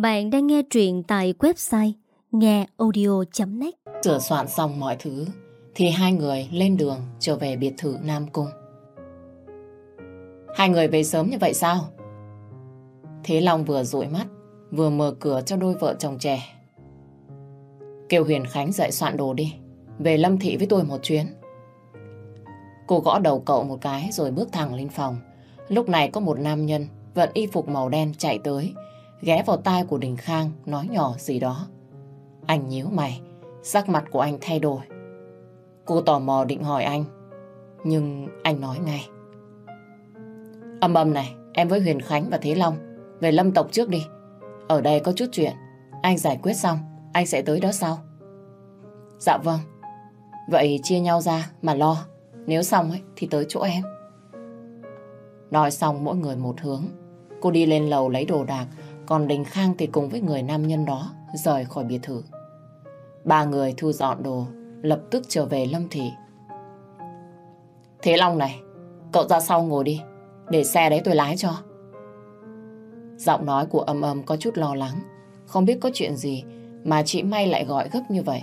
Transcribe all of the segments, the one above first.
Bạn đang nghe truyện tại website ngheaudio.net. Sửa soạn xong mọi thứ thì hai người lên đường trở về biệt thự Nam Cung. Hai người về sớm như vậy sao? Thế Long vừa dụi mắt, vừa mở cửa cho đôi vợ chồng trẻ. Kêu Huyền Khánh dậy soạn đồ đi, về Lâm Thị với tôi một chuyến. Cô gõ đầu cậu một cái rồi bước thẳng lên phòng. Lúc này có một nam nhân vận y phục màu đen chạy tới, ghé vào tai của Đình Khang nói nhỏ gì đó. Anh nhíu mày, sắc mặt của anh thay đổi. Cô tò mò định hỏi anh, nhưng anh nói ngay. Âm âm này, em với Huyền Khánh và Thế Long về Lâm Tộc trước đi. Ở đây có chút chuyện, anh giải quyết xong, anh sẽ tới đó sau. Dạ vâng, vậy chia nhau ra mà lo, nếu xong ấy thì tới chỗ em. Nói xong mỗi người một hướng, cô đi lên lầu lấy đồ đạc, còn Đình Khang thì cùng với người nam nhân đó rời khỏi biệt thự. Ba người thu dọn đồ, lập tức trở về Lâm Thị. Thế Long này, cậu ra sau ngồi đi, để xe đấy tôi lái cho. Giọng nói của âm âm có chút lo lắng, không biết có chuyện gì mà chị May lại gọi gấp như vậy.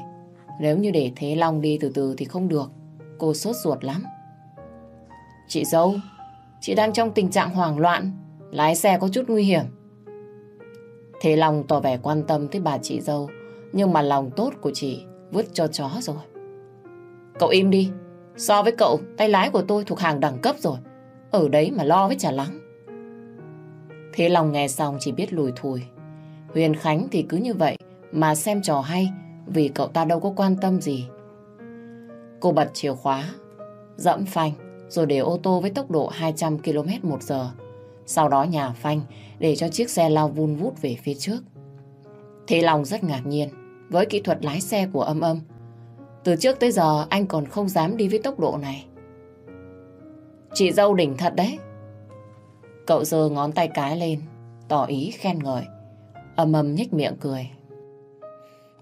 Nếu như để Thế Long đi từ từ thì không được, cô sốt ruột lắm. Chị dâu, chị đang trong tình trạng hoảng loạn, lái xe có chút nguy hiểm. Thế Long tỏ vẻ quan tâm tới bà chị dâu, nhưng mà lòng tốt của chị vứt cho chó rồi. Cậu im đi, so với cậu, tay lái của tôi thuộc hàng đẳng cấp rồi. Ở đấy mà lo với trả lắng. Thế Long nghe xong chỉ biết lùi thùi. Huyền Khánh thì cứ như vậy mà xem trò hay vì cậu ta đâu có quan tâm gì. Cô bật chìa khóa, dẫm phanh rồi để ô tô với tốc độ 200 km một giờ. Sau đó nhà phanh để cho chiếc xe lao vun vút về phía trước. Thế Long rất ngạc nhiên với kỹ thuật lái xe của âm âm. Từ trước tới giờ anh còn không dám đi với tốc độ này. Chị dâu đỉnh thật đấy. Cậu giơ ngón tay cái lên, tỏ ý khen ngợi. Âm âm nhếch miệng cười.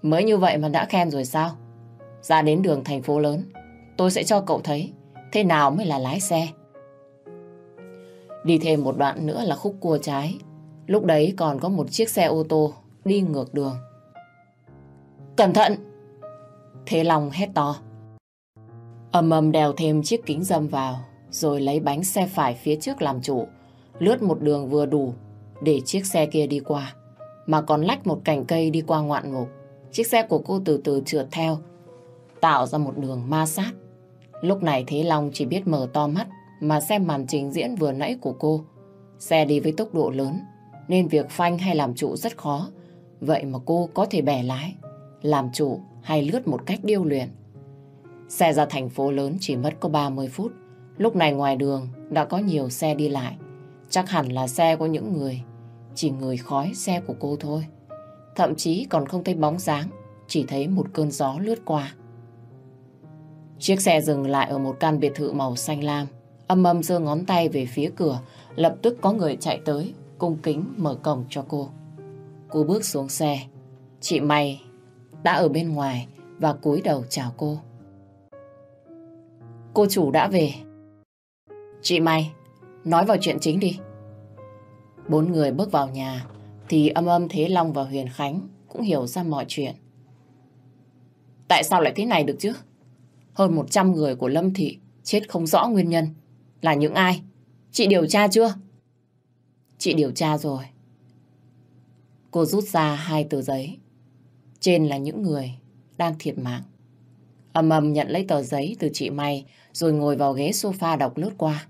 Mới như vậy mà đã khen rồi sao? Ra đến đường thành phố lớn, tôi sẽ cho cậu thấy thế nào mới là lái xe. Đi thêm một đoạn nữa là khúc cua trái. Lúc đấy còn có một chiếc xe ô tô đi ngược đường. Cẩn thận! Thế Long hét to. Âm âm đèo thêm chiếc kính dâm vào, rồi lấy bánh xe phải phía trước làm chủ, lướt một đường vừa đủ để chiếc xe kia đi qua, mà còn lách một cành cây đi qua ngoạn ngục. Chiếc xe của cô từ từ trượt theo, tạo ra một đường ma sát. Lúc này Thế Long chỉ biết mở to mắt mà xem màn trình diễn vừa nãy của cô. Xe đi với tốc độ lớn, nên việc phanh hay làm trụ rất khó. Vậy mà cô có thể bẻ lái, làm chủ hay lướt một cách điêu luyện. Xe ra thành phố lớn chỉ mất có 30 phút. Lúc này ngoài đường đã có nhiều xe đi lại. Chắc hẳn là xe của những người, chỉ người khói xe của cô thôi. Thậm chí còn không thấy bóng dáng, chỉ thấy một cơn gió lướt qua. Chiếc xe dừng lại ở một căn biệt thự màu xanh lam. Âm âm giơ ngón tay về phía cửa, lập tức có người chạy tới, cung kính mở cổng cho cô. Cô bước xuống xe. Chị May đã ở bên ngoài và cúi đầu chào cô. Cô chủ đã về. Chị May, nói vào chuyện chính đi. Bốn người bước vào nhà thì âm âm Thế Long và Huyền Khánh cũng hiểu ra mọi chuyện. Tại sao lại thế này được chứ? Hơn 100 người của Lâm Thị chết không rõ nguyên nhân. Là những ai? Chị điều tra chưa? Chị điều tra rồi. Cô rút ra hai tờ giấy. Trên là những người đang thiệt mạng. Âm ầm nhận lấy tờ giấy từ chị May rồi ngồi vào ghế sofa đọc lướt qua.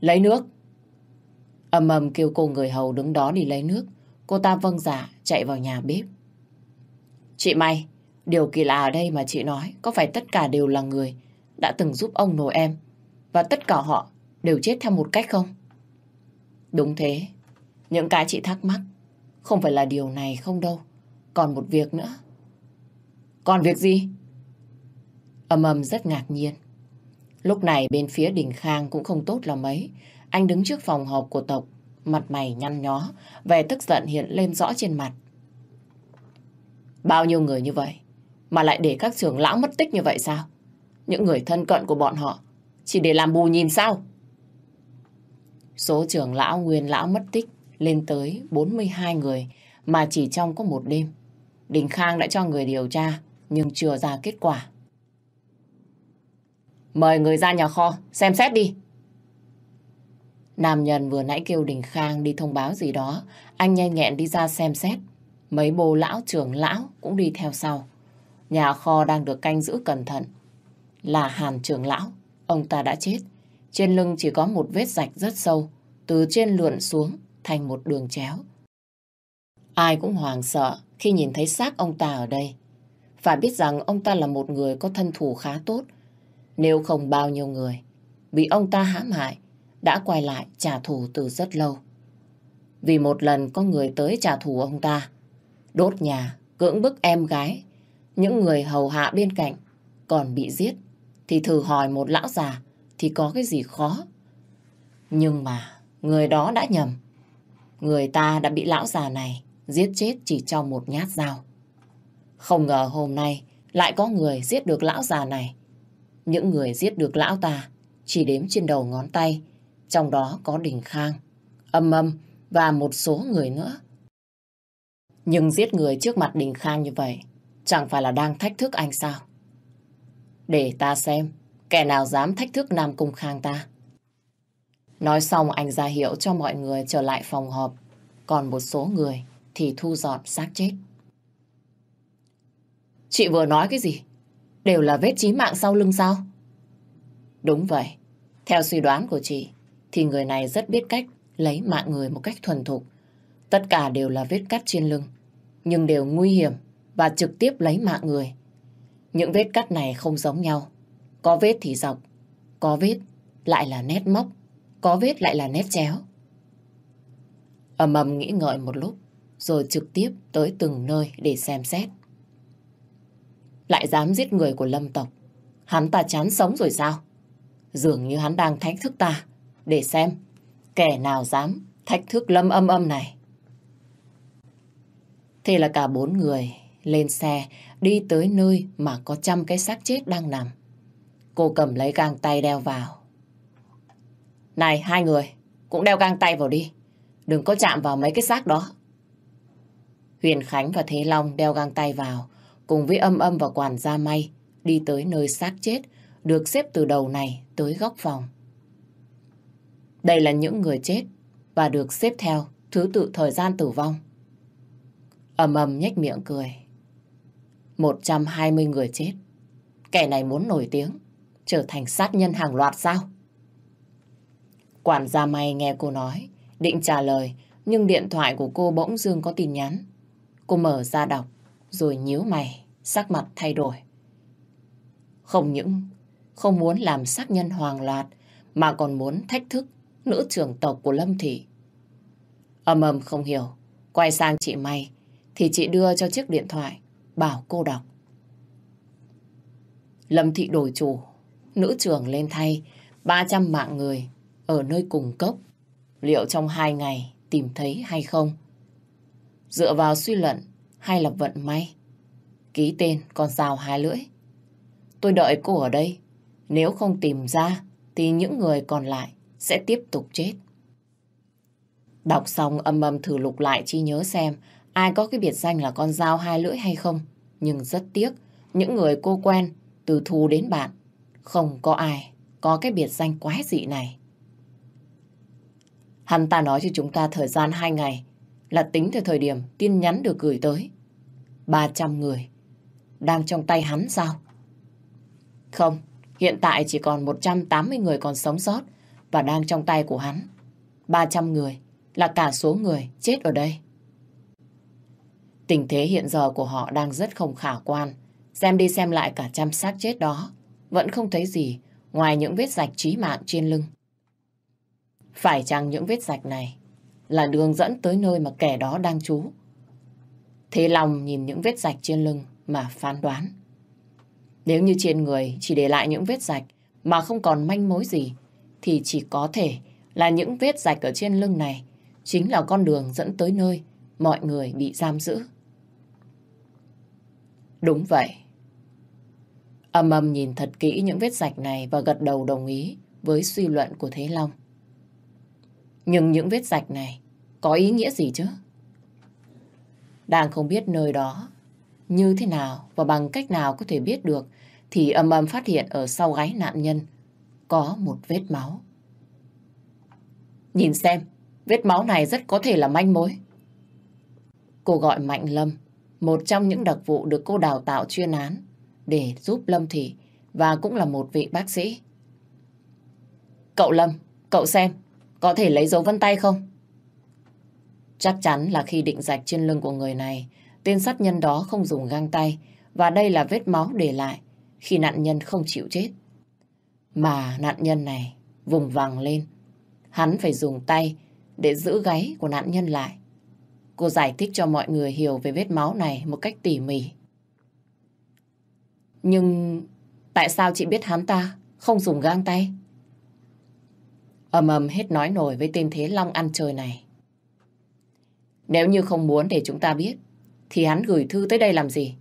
Lấy nước. Âm ầm kêu cô người hầu đứng đó đi lấy nước. Cô ta vâng giả dạ, chạy vào nhà bếp. Chị May, điều kỳ lạ ở đây mà chị nói có phải tất cả đều là người đã từng giúp ông nội em và tất cả họ đều chết theo một cách không? Đúng thế. Những cái chị thắc mắc không phải là điều này không đâu. Còn một việc nữa. Còn việc gì? Âm âm rất ngạc nhiên. Lúc này bên phía Đình Khang cũng không tốt là mấy. Anh đứng trước phòng họp của tộc, mặt mày nhăn nhó, vẻ tức giận hiện lên rõ trên mặt. Bao nhiêu người như vậy, mà lại để các trưởng lão mất tích như vậy sao? Những người thân cận của bọn họ, chỉ để làm bù nhìn sao? Số trưởng lão nguyên lão mất tích lên tới 42 người mà chỉ trong có một đêm. Đình Khang đã cho người điều tra nhưng chưa ra kết quả. Mời người ra nhà kho, xem xét đi. Nam nhân vừa nãy kêu Đình Khang đi thông báo gì đó, anh nhanh nhẹn đi ra xem xét. Mấy bồ lão trưởng lão cũng đi theo sau. Nhà kho đang được canh giữ cẩn thận. Là Hàn trưởng lão, ông ta đã chết. Trên lưng chỉ có một vết rạch rất sâu, từ trên lượn xuống thành một đường chéo. Ai cũng hoàng sợ khi nhìn thấy xác ông ta ở đây. Phải biết rằng ông ta là một người có thân thủ khá tốt. Nếu không bao nhiêu người bị ông ta hãm hại đã quay lại trả thù từ rất lâu. Vì một lần có người tới trả thù ông ta, đốt nhà, cưỡng bức em gái, những người hầu hạ bên cạnh còn bị giết, thì thử hỏi một lão già thì có cái gì khó. Nhưng mà người đó đã nhầm. Người ta đã bị lão già này giết chết chỉ trong một nhát dao. Không ngờ hôm nay lại có người giết được lão già này. Những người giết được lão ta chỉ đếm trên đầu ngón tay, trong đó có Đình Khang, Âm Âm và một số người nữa. Nhưng giết người trước mặt Đình Khang như vậy chẳng phải là đang thách thức anh sao? Để ta xem kẻ nào dám thách thức Nam Cung Khang ta. Nói xong anh ra hiệu cho mọi người trở lại phòng họp, còn một số người thì thu dọn xác chết. Chị vừa nói cái gì? Đều là vết chí mạng sau lưng sao? Đúng vậy. Theo suy đoán của chị, thì người này rất biết cách lấy mạng người một cách thuần thục. Tất cả đều là vết cắt trên lưng, nhưng đều nguy hiểm và trực tiếp lấy mạng người. Những vết cắt này không giống nhau. Có vết thì dọc, có vết lại là nét móc, có vết lại là nét chéo. Ầm ầm nghĩ ngợi một lúc, rồi trực tiếp tới từng nơi để xem xét. Lại dám giết người của lâm tộc. Hắn ta chán sống rồi sao? Dường như hắn đang thách thức ta. Để xem, kẻ nào dám thách thức lâm âm âm này. Thế là cả bốn người lên xe đi tới nơi mà có trăm cái xác chết đang nằm. Cô cầm lấy găng tay đeo vào. Này hai người, cũng đeo găng tay vào đi. Đừng có chạm vào mấy cái xác đó. Huyền Khánh và Thế Long đeo găng tay vào, cùng với âm âm và quản gia may, đi tới nơi xác chết, được xếp từ đầu này tới góc phòng. Đây là những người chết và được xếp theo thứ tự thời gian tử vong. Âm âm nhếch miệng cười. 120 người chết. Kẻ này muốn nổi tiếng, trở thành sát nhân hàng loạt sao? Quản gia may nghe cô nói, định trả lời, nhưng điện thoại của cô bỗng dưng có tin nhắn. Cô mở ra đọc, rồi nhíu mày, sắc mặt thay đổi. Không những không muốn làm sát nhân hoàng loạt, mà còn muốn thách thức nữ trưởng tộc của Lâm Thị. Âm âm không hiểu, quay sang chị May, thì chị đưa cho chiếc điện thoại, bảo cô đọc. Lâm Thị đổi chủ, nữ trưởng lên thay 300 mạng người ở nơi cùng cốc. Liệu trong hai ngày tìm thấy hay không? Dựa vào suy luận hay là vận may? Ký tên còn rào hai lưỡi. Tôi đợi cô ở đây. Nếu không tìm ra thì những người còn lại sẽ tiếp tục chết. Đọc xong âm âm thử lục lại chi nhớ xem ai có cái biệt danh là con dao hai lưỡi hay không. Nhưng rất tiếc, những người cô quen từ thù đến bạn, không có ai có cái biệt danh quái dị này. Hắn ta nói cho chúng ta thời gian hai ngày là tính từ thời điểm tin nhắn được gửi tới. 300 người đang trong tay hắn sao? Không, hiện tại chỉ còn 180 người còn sống sót và đang trong tay của hắn. 300 người là cả số người chết ở đây. Tình thế hiện giờ của họ đang rất không khả quan. Xem đi xem lại cả trăm xác chết đó, vẫn không thấy gì ngoài những vết rạch trí mạng trên lưng. Phải chăng những vết rạch này là đường dẫn tới nơi mà kẻ đó đang trú? Thế lòng nhìn những vết rạch trên lưng mà phán đoán. Nếu như trên người chỉ để lại những vết rạch mà không còn manh mối gì, thì chỉ có thể là những vết rạch ở trên lưng này chính là con đường dẫn tới nơi mọi người bị giam giữ. Đúng vậy. Âm âm nhìn thật kỹ những vết rạch này và gật đầu đồng ý với suy luận của Thế Long. Nhưng những vết rạch này có ý nghĩa gì chứ? Đang không biết nơi đó như thế nào và bằng cách nào có thể biết được thì âm âm phát hiện ở sau gáy nạn nhân có một vết máu. Nhìn xem, vết máu này rất có thể là manh mối. Cô gọi Mạnh Lâm, một trong những đặc vụ được cô đào tạo chuyên án để giúp Lâm Thị và cũng là một vị bác sĩ. Cậu Lâm, cậu xem, có thể lấy dấu vân tay không? Chắc chắn là khi định rạch trên lưng của người này, tên sát nhân đó không dùng găng tay và đây là vết máu để lại khi nạn nhân không chịu chết. Mà nạn nhân này vùng vằng lên, hắn phải dùng tay để giữ gáy của nạn nhân lại. Cô giải thích cho mọi người hiểu về vết máu này một cách tỉ mỉ. Nhưng tại sao chị biết hắn ta không dùng găng tay? ầm ầm hết nói nổi với tên Thế Long ăn chơi này. Nếu như không muốn để chúng ta biết, thì hắn gửi thư tới đây làm gì?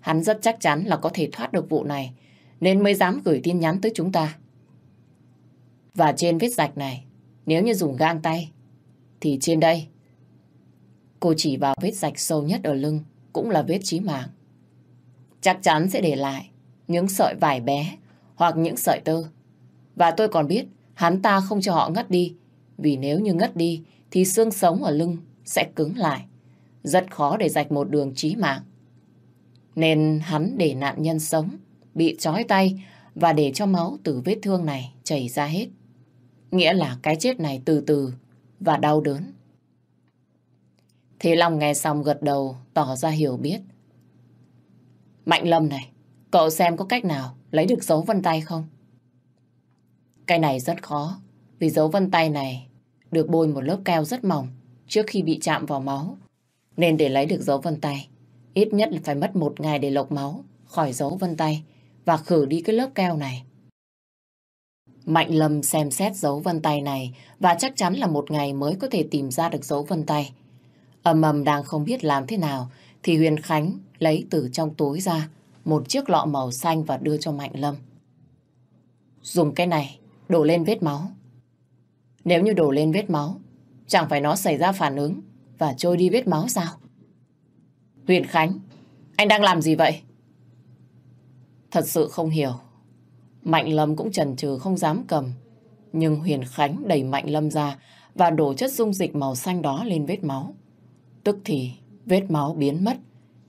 Hắn rất chắc chắn là có thể thoát được vụ này, nên mới dám gửi tin nhắn tới chúng ta. Và trên vết rạch này, nếu như dùng gang tay, thì trên đây, cô chỉ vào vết rạch sâu nhất ở lưng, cũng là vết chí mạng. Chắc chắn sẽ để lại những sợi vải bé hoặc những sợi tơ. Và tôi còn biết hắn ta không cho họ ngất đi, vì nếu như ngất đi thì xương sống ở lưng sẽ cứng lại. Rất khó để rạch một đường chí mạng. Nên hắn để nạn nhân sống, bị trói tay và để cho máu từ vết thương này chảy ra hết. Nghĩa là cái chết này từ từ và đau đớn. Thế Long nghe xong gật đầu tỏ ra hiểu biết. Mạnh Lâm này, cậu xem có cách nào lấy được dấu vân tay không? Cái này rất khó, vì dấu vân tay này được bôi một lớp keo rất mỏng trước khi bị chạm vào máu. Nên để lấy được dấu vân tay, ít nhất là phải mất một ngày để lọc máu khỏi dấu vân tay và khử đi cái lớp keo này. Mạnh Lâm xem xét dấu vân tay này và chắc chắn là một ngày mới có thể tìm ra được dấu vân tay. Ầm ầm đang không biết làm thế nào thì Huyền Khánh lấy từ trong túi ra một chiếc lọ màu xanh và đưa cho Mạnh Lâm. Dùng cái này đổ lên vết máu. Nếu như đổ lên vết máu Chẳng phải nó xảy ra phản ứng và trôi đi vết máu sao? Huyền Khánh, anh đang làm gì vậy? Thật sự không hiểu. Mạnh Lâm cũng chần chừ không dám cầm. Nhưng Huyền Khánh đẩy Mạnh Lâm ra và đổ chất dung dịch màu xanh đó lên vết máu. Tức thì vết máu biến mất,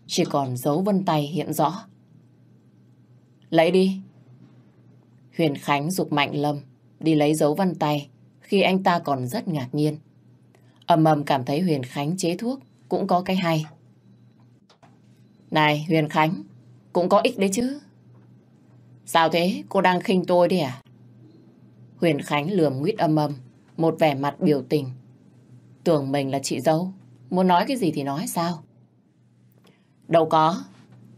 chỉ còn dấu vân tay hiện rõ. Lấy đi. Huyền Khánh dục Mạnh Lâm đi lấy dấu vân tay khi anh ta còn rất ngạc nhiên. ầm ầm cảm thấy Huyền Khánh chế thuốc cũng có cái hay. Này Huyền Khánh, cũng có ích đấy chứ. Sao thế, cô đang khinh tôi đi à? Huyền Khánh lườm nguyết âm âm, một vẻ mặt biểu tình. Tưởng mình là chị dâu, muốn nói cái gì thì nói sao? Đâu có,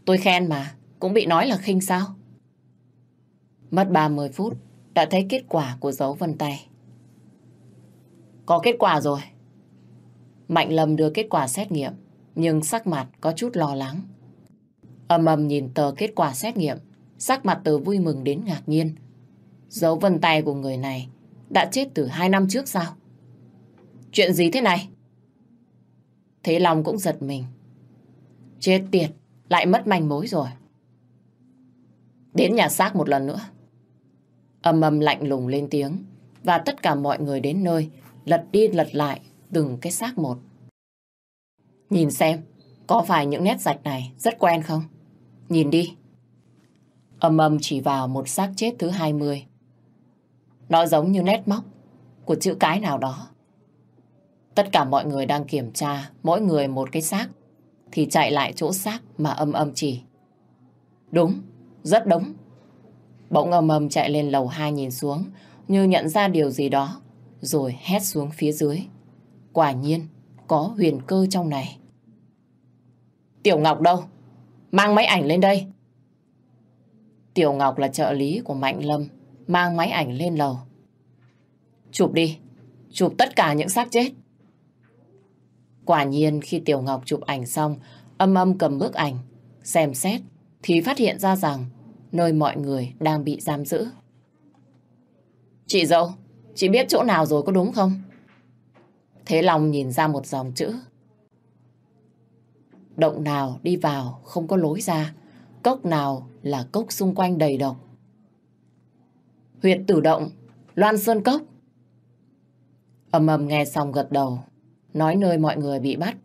tôi khen mà, cũng bị nói là khinh sao? Mất 30 phút, đã thấy kết quả của dấu vân tay. Có kết quả rồi. Mạnh Lâm đưa kết quả xét nghiệm, nhưng sắc mặt có chút lo lắng. Âm âm nhìn tờ kết quả xét nghiệm, sắc mặt từ vui mừng đến ngạc nhiên. Dấu vân tay của người này đã chết từ hai năm trước sao? Chuyện gì thế này? Thế Long cũng giật mình. Chết tiệt, lại mất manh mối rồi. Đến nhà xác một lần nữa. Âm âm lạnh lùng lên tiếng và tất cả mọi người đến nơi lật đi lật lại từng cái xác một. Nhìn xem, có phải những nét rạch này rất quen không? Nhìn đi. Âm âm chỉ vào một xác chết thứ 20. Nó giống như nét móc của chữ cái nào đó. Tất cả mọi người đang kiểm tra mỗi người một cái xác thì chạy lại chỗ xác mà âm âm chỉ. Đúng, rất đúng. Bỗng âm âm chạy lên lầu 2 nhìn xuống như nhận ra điều gì đó rồi hét xuống phía dưới. Quả nhiên, có huyền cơ trong này. Tiểu Ngọc đâu? Mang máy ảnh lên đây. Tiểu Ngọc là trợ lý của Mạnh Lâm, mang máy ảnh lên lầu. Chụp đi, chụp tất cả những xác chết. Quả nhiên khi Tiểu Ngọc chụp ảnh xong, âm âm cầm bức ảnh, xem xét, thì phát hiện ra rằng nơi mọi người đang bị giam giữ. Chị dâu, chị biết chỗ nào rồi có đúng không? Thế Long nhìn ra một dòng chữ. Động nào đi vào không có lối ra, cốc nào là cốc xung quanh đầy độc. Huyện tử động, Loan Sơn Cốc. Âm âm nghe xong gật đầu, nói nơi mọi người bị bắt.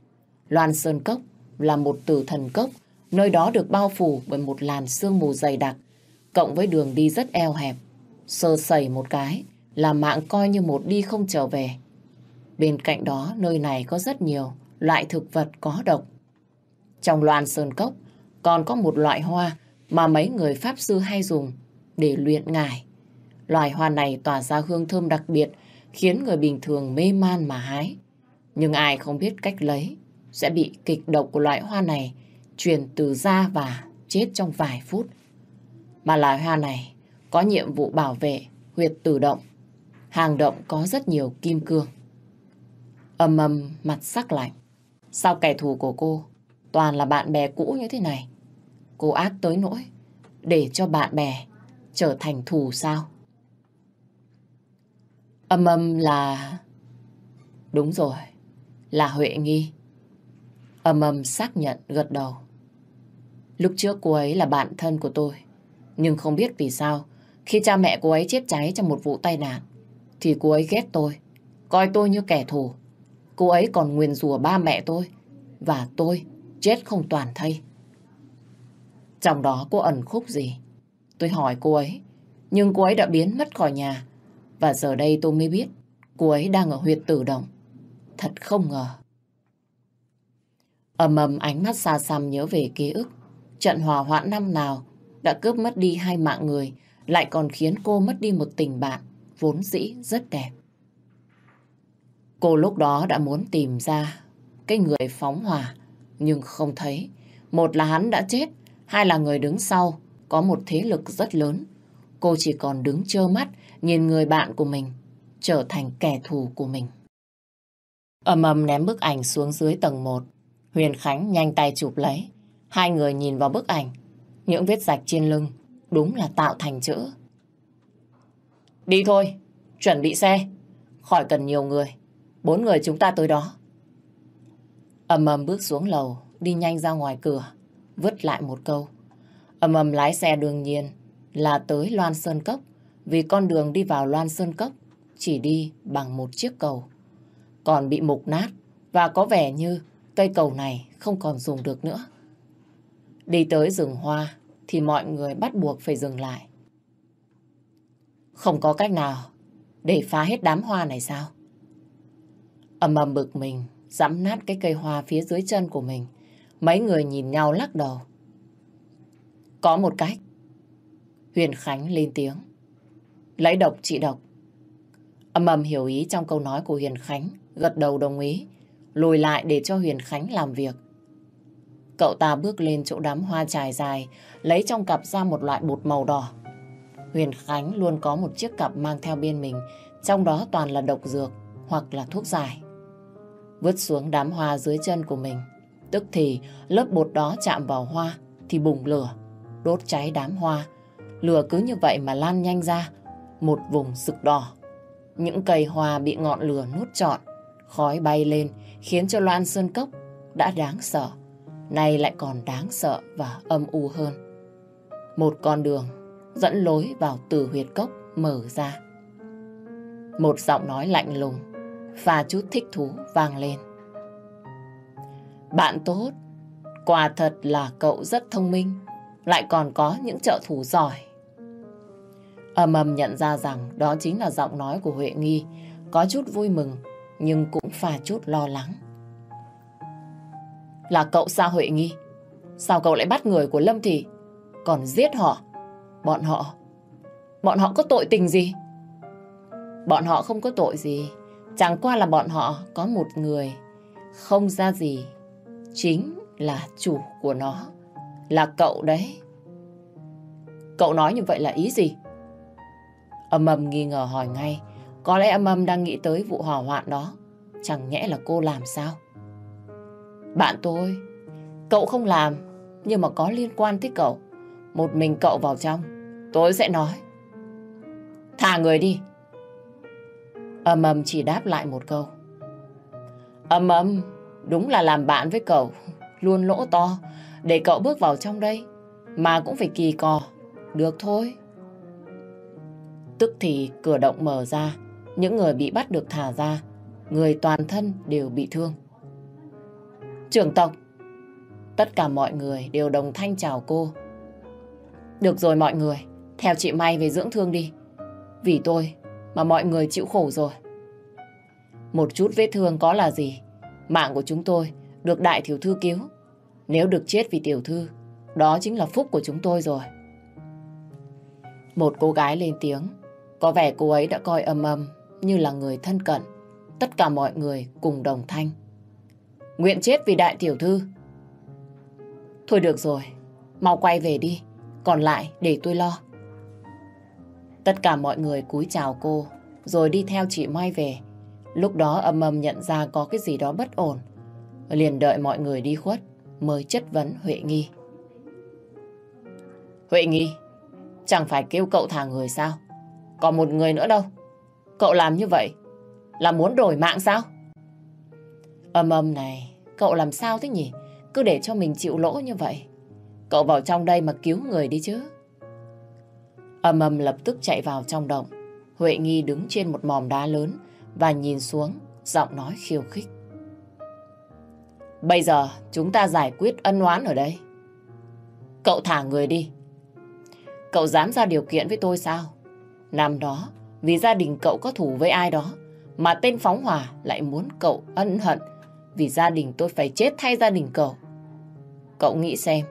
Loan Sơn Cốc là một tử thần cốc, nơi đó được bao phủ bởi một làn sương mù dày đặc, cộng với đường đi rất eo hẹp. Sơ sẩy một cái là mạng coi như một đi không trở về. Bên cạnh đó, nơi này có rất nhiều loại thực vật có độc. Trong loan sơn cốc còn có một loại hoa mà mấy người Pháp Sư hay dùng để luyện ngải. Loài hoa này tỏa ra hương thơm đặc biệt khiến người bình thường mê man mà hái. Nhưng ai không biết cách lấy sẽ bị kịch độc của loại hoa này truyền từ da và chết trong vài phút. Mà loài hoa này có nhiệm vụ bảo vệ huyệt tử động. Hàng động có rất nhiều kim cương. Âm âm mặt sắc lạnh. Sao kẻ thù của cô toàn là bạn bè cũ như thế này? Cô ác tới nỗi để cho bạn bè trở thành thù sao? Âm âm là... Đúng rồi, là Huệ Nghi. Âm âm xác nhận gật đầu. Lúc trước cô ấy là bạn thân của tôi. Nhưng không biết vì sao, khi cha mẹ cô ấy chết cháy trong một vụ tai nạn, thì cô ấy ghét tôi, coi tôi như kẻ thù. Cô ấy còn nguyền rủa ba mẹ tôi, và tôi chết không toàn thây. Trong đó cô ẩn khúc gì? Tôi hỏi cô ấy, nhưng cô ấy đã biến mất khỏi nhà. Và giờ đây tôi mới biết cô ấy đang ở huyệt tử động. Thật không ngờ. ầm ầm ánh mắt xa xăm nhớ về ký ức. Trận hỏa hoạn năm nào đã cướp mất đi hai mạng người, lại còn khiến cô mất đi một tình bạn vốn dĩ rất đẹp. Cô lúc đó đã muốn tìm ra cái người phóng hỏa, nhưng không thấy. Một là hắn đã chết, hai là người đứng sau, có một thế lực rất lớn. Cô chỉ còn đứng trơ mắt, nhìn người bạn của mình, trở thành kẻ thù của mình ầm ầm ném bức ảnh xuống dưới tầng 1. Huyền Khánh nhanh tay chụp lấy. Hai người nhìn vào bức ảnh. Những vết rạch trên lưng đúng là tạo thành chữ. Đi thôi, chuẩn bị xe. Khỏi cần nhiều người. Bốn người chúng ta tới đó. Ầm ầm bước xuống lầu, đi nhanh ra ngoài cửa, vứt lại một câu. Ầm ầm lái xe đương nhiên là tới Loan Sơn Cốc, vì con đường đi vào Loan Sơn Cốc chỉ đi bằng một chiếc cầu. Còn bị mục nát và có vẻ như cây cầu này không còn dùng được nữa. Đi tới rừng hoa thì mọi người bắt buộc phải dừng lại. Không có cách nào để phá hết đám hoa này sao? Ầm ầm bực mình, dẫm nát cái cây hoa phía dưới chân của mình. Mấy người nhìn nhau lắc đầu. Có một cách. Huyền Khánh lên tiếng. Lấy độc trị độc. Âm ầm hiểu ý trong câu nói của Huyền Khánh, gật đầu đồng ý, lùi lại để cho Huyền Khánh làm việc. Cậu ta bước lên chỗ đám hoa trải dài, lấy trong cặp ra một loại bột màu đỏ. Huyền Khánh luôn có một chiếc cặp mang theo bên mình, trong đó toàn là độc dược hoặc là thuốc giải. Vứt xuống đám hoa dưới chân của mình. Tức thì lớp bột đó chạm vào hoa thì bùng lửa, đốt cháy đám hoa. Lửa cứ như vậy mà lan nhanh ra, một vùng sực đỏ. Những cây hoa bị ngọn lửa nuốt trọn, khói bay lên khiến cho Loan Sơn Cốc đã đáng sợ nay lại còn đáng sợ và âm u hơn. Một con đường dẫn lối vào từ huyệt cốc mở ra. Một giọng nói lạnh lùng và chút thích thú vang lên. Bạn tốt, quả thật là cậu rất thông minh, lại còn có những trợ thủ giỏi. Âm ầm nhận ra rằng đó chính là giọng nói của Huệ Nghi, có chút vui mừng nhưng cũng pha chút lo lắng. Là cậu sao Huệ Nghi? Sao cậu lại bắt người của Lâm Thị? Còn giết họ? Bọn họ... Bọn họ có tội tình gì? Bọn họ không có tội gì. Chẳng qua là bọn họ có một người, không ra gì. Chính là chủ của nó. Là cậu đấy. Cậu nói như vậy là ý gì? Âm ầm nghi ngờ hỏi ngay. Có lẽ âm âm đang nghĩ tới vụ hỏa hoạn đó. Chẳng nhẽ là cô làm sao? Bạn tôi, cậu không làm, nhưng mà có liên quan tới cậu. Một mình cậu vào trong, tôi sẽ nói. Thả người đi. âm âm chỉ đáp lại một câu. Âm âm, đúng là làm bạn với cậu, luôn lỗ to, để cậu bước vào trong đây, mà cũng phải kỳ cò, được thôi. Tức thì cửa động mở ra, những người bị bắt được thả ra, người toàn thân đều bị thương. Trưởng tộc, tất cả mọi người đều đồng thanh chào cô. Được rồi mọi người, theo chị May về dưỡng thương đi. Vì tôi mà mọi người chịu khổ rồi. Một chút vết thương có là gì? Mạng của chúng tôi được đại tiểu thư cứu. Nếu được chết vì tiểu thư, đó chính là phúc của chúng tôi rồi. Một cô gái lên tiếng, có vẻ cô ấy đã coi âm âm như là người thân cận. Tất cả mọi người cùng đồng thanh. Nguyện chết vì đại tiểu thư. Thôi được rồi, mau quay về đi. Còn lại để tôi lo. Tất cả mọi người cúi chào cô, rồi đi theo chị Mai về. Lúc đó âm âm nhận ra có cái gì đó bất ổn. Liền đợi mọi người đi khuất, mới chất vấn Huệ Nghi. Huệ Nghi, chẳng phải kêu cậu thả người sao? Còn một người nữa đâu. Cậu làm như vậy là muốn đổi mạng sao? Âm âm này, cậu làm sao thế nhỉ? Cứ để cho mình chịu lỗ như vậy. Cậu vào trong đây mà cứu người đi chứ. Âm âm lập tức chạy vào trong động. Huệ Nghi đứng trên một mòm đá lớn và nhìn xuống, giọng nói khiêu khích. Bây giờ chúng ta giải quyết ân oán ở đây. Cậu thả người đi. Cậu dám ra điều kiện với tôi sao? Năm đó, vì gia đình cậu có thủ với ai đó, mà tên Phóng Hòa lại muốn cậu ân hận vì gia đình tôi phải chết thay gia đình cậu. Cậu nghĩ xem,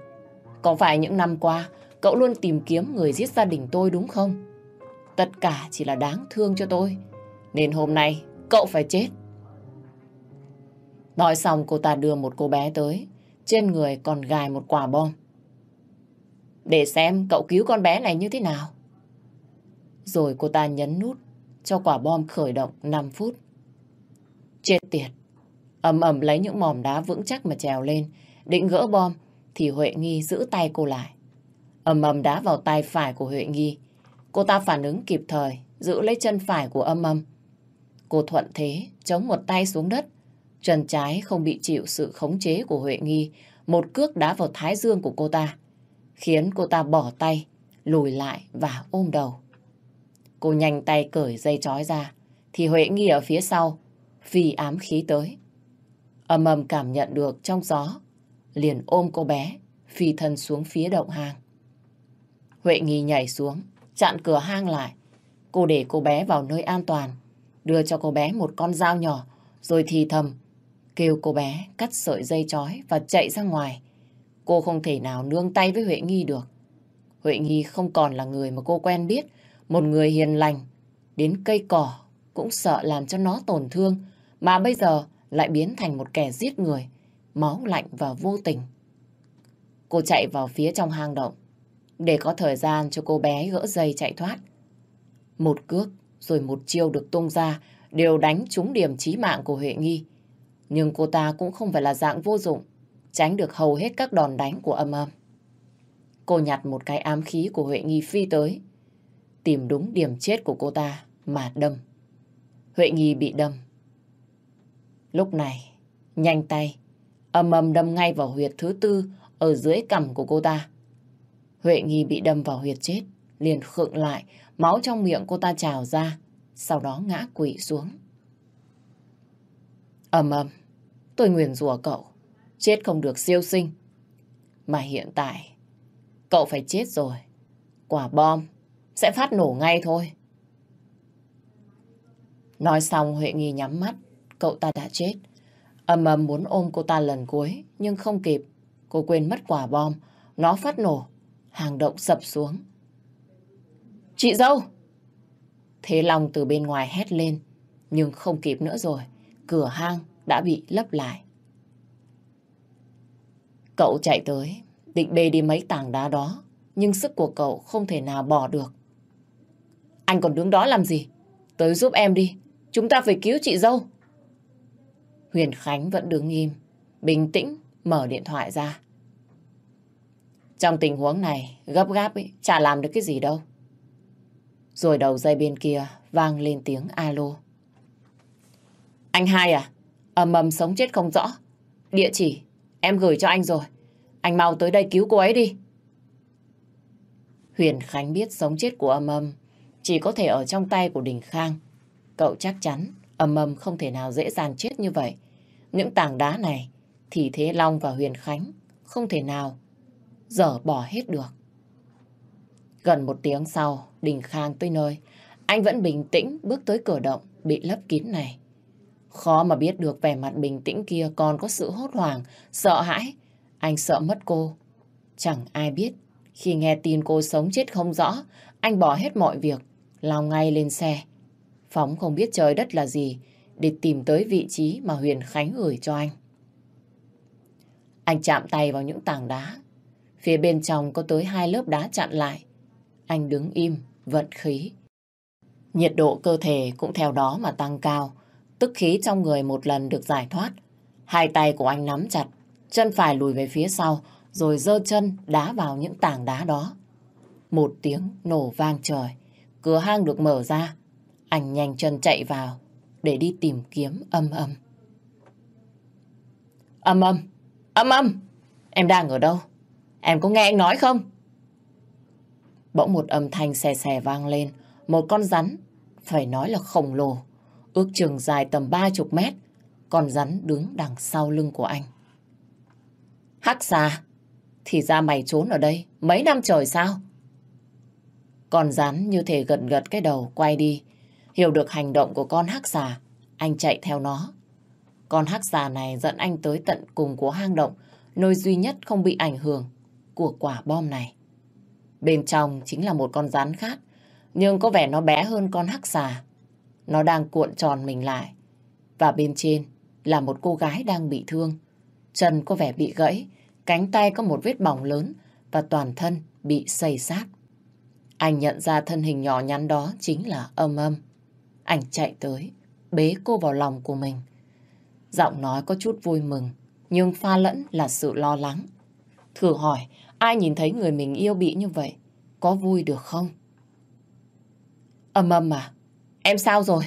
có phải những năm qua cậu luôn tìm kiếm người giết gia đình tôi đúng không? Tất cả chỉ là đáng thương cho tôi. Nên hôm nay cậu phải chết. Nói xong cô ta đưa một cô bé tới. Trên người còn gài một quả bom. Để xem cậu cứu con bé này như thế nào. Rồi cô ta nhấn nút cho quả bom khởi động 5 phút. Chết tiệt. ầm ầm lấy những mỏm đá vững chắc mà trèo lên. Định gỡ bom thì Huệ Nghi giữ tay cô lại. Ầm ầm đá vào tay phải của Huệ Nghi. Cô ta phản ứng kịp thời, giữ lấy chân phải của âm âm. Cô thuận thế, chống một tay xuống đất. Chân trái không bị chịu sự khống chế của Huệ Nghi. Một cước đá vào thái dương của cô ta. Khiến cô ta bỏ tay, lùi lại và ôm đầu. Cô nhanh tay cởi dây trói ra. Thì Huệ Nghi ở phía sau, vì ám khí tới. Âm âm cảm nhận được trong gió liền ôm cô bé, phi thân xuống phía động hang. Huệ Nghi nhảy xuống, chặn cửa hang lại. Cô để cô bé vào nơi an toàn, đưa cho cô bé một con dao nhỏ, rồi thì thầm, kêu cô bé cắt sợi dây chói và chạy ra ngoài. Cô không thể nào nương tay với Huệ Nghi được. Huệ Nghi không còn là người mà cô quen biết, một người hiền lành. Đến cây cỏ cũng sợ làm cho nó tổn thương, mà bây giờ lại biến thành một kẻ giết người máu lạnh và vô tình. Cô chạy vào phía trong hang động, để có thời gian cho cô bé gỡ dây chạy thoát. Một cước rồi một chiêu được tung ra đều đánh trúng điểm chí mạng của Huệ Nghi. Nhưng cô ta cũng không phải là dạng vô dụng, tránh được hầu hết các đòn đánh của âm âm. Cô nhặt một cái ám khí của Huệ Nghi phi tới, tìm đúng điểm chết của cô ta mà đâm. Huệ Nghi bị đâm. Lúc này, nhanh tay, âm âm đâm ngay vào huyệt thứ tư ở dưới cằm của cô ta. Huệ Nghi bị đâm vào huyệt chết, liền khựng lại, máu trong miệng cô ta trào ra, sau đó ngã quỵ xuống. Âm âm, tôi nguyền rủa cậu, chết không được siêu sinh. Mà hiện tại, cậu phải chết rồi. Quả bom sẽ phát nổ ngay thôi. Nói xong Huệ Nghi nhắm mắt, cậu ta đã chết. Âm âm muốn ôm cô ta lần cuối, nhưng không kịp. Cô quên mất quả bom, nó phát nổ, hàng động sập xuống. Chị dâu! Thế Long từ bên ngoài hét lên, nhưng không kịp nữa rồi. Cửa hang đã bị lấp lại. Cậu chạy tới, định bê đi mấy tảng đá đó, nhưng sức của cậu không thể nào bỏ được. Anh còn đứng đó làm gì? Tới giúp em đi, chúng ta phải cứu chị dâu. Huyền Khánh vẫn đứng im, bình tĩnh mở điện thoại ra. Trong tình huống này, gấp gáp ấy, chả làm được cái gì đâu. Rồi đầu dây bên kia vang lên tiếng alo. Anh hai à? Âm âm sống chết không rõ. Địa chỉ, em gửi cho anh rồi. Anh mau tới đây cứu cô ấy đi. Huyền Khánh biết sống chết của âm âm chỉ có thể ở trong tay của Đình Khang. Cậu chắc chắn âm âm không thể nào dễ dàng chết như vậy. Những tảng đá này thì Thế Long và Huyền Khánh không thể nào dở bỏ hết được. Gần một tiếng sau, Đình Khang tới nơi. Anh vẫn bình tĩnh bước tới cửa động bị lấp kín này. Khó mà biết được vẻ mặt bình tĩnh kia còn có sự hốt hoảng, sợ hãi. Anh sợ mất cô. Chẳng ai biết. Khi nghe tin cô sống chết không rõ, anh bỏ hết mọi việc, lao ngay lên xe. Phóng không biết trời đất là gì để tìm tới vị trí mà Huyền Khánh gửi cho anh. Anh chạm tay vào những tảng đá. Phía bên trong có tới hai lớp đá chặn lại. Anh đứng im, vận khí. Nhiệt độ cơ thể cũng theo đó mà tăng cao. Tức khí trong người một lần được giải thoát. Hai tay của anh nắm chặt, chân phải lùi về phía sau, rồi giơ chân đá vào những tảng đá đó. Một tiếng nổ vang trời, cửa hang được mở ra. Anh nhanh chân chạy vào để đi tìm kiếm âm âm. Âm âm, âm âm, em đang ở đâu? Em có nghe anh nói không? Bỗng một âm thanh xè xè vang lên, một con rắn, phải nói là khổng lồ, ước chừng dài tầm ba chục mét, con rắn đứng đằng sau lưng của anh. Hắc xà, thì ra mày trốn ở đây mấy năm trời sao? Con rắn như thể gật gật cái đầu quay đi, hiểu được hành động của con hắc xà, anh chạy theo nó. Con hắc xà này dẫn anh tới tận cùng của hang động, nơi duy nhất không bị ảnh hưởng của quả bom này. Bên trong chính là một con rắn khác, nhưng có vẻ nó bé hơn con hắc xà. Nó đang cuộn tròn mình lại. Và bên trên là một cô gái đang bị thương. Chân có vẻ bị gãy, cánh tay có một vết bỏng lớn và toàn thân bị xây sát. Anh nhận ra thân hình nhỏ nhắn đó chính là âm âm. Anh chạy tới, bế cô vào lòng của mình. Giọng nói có chút vui mừng, nhưng pha lẫn là sự lo lắng. Thử hỏi, ai nhìn thấy người mình yêu bị như vậy, có vui được không? Âm âm à, em sao rồi?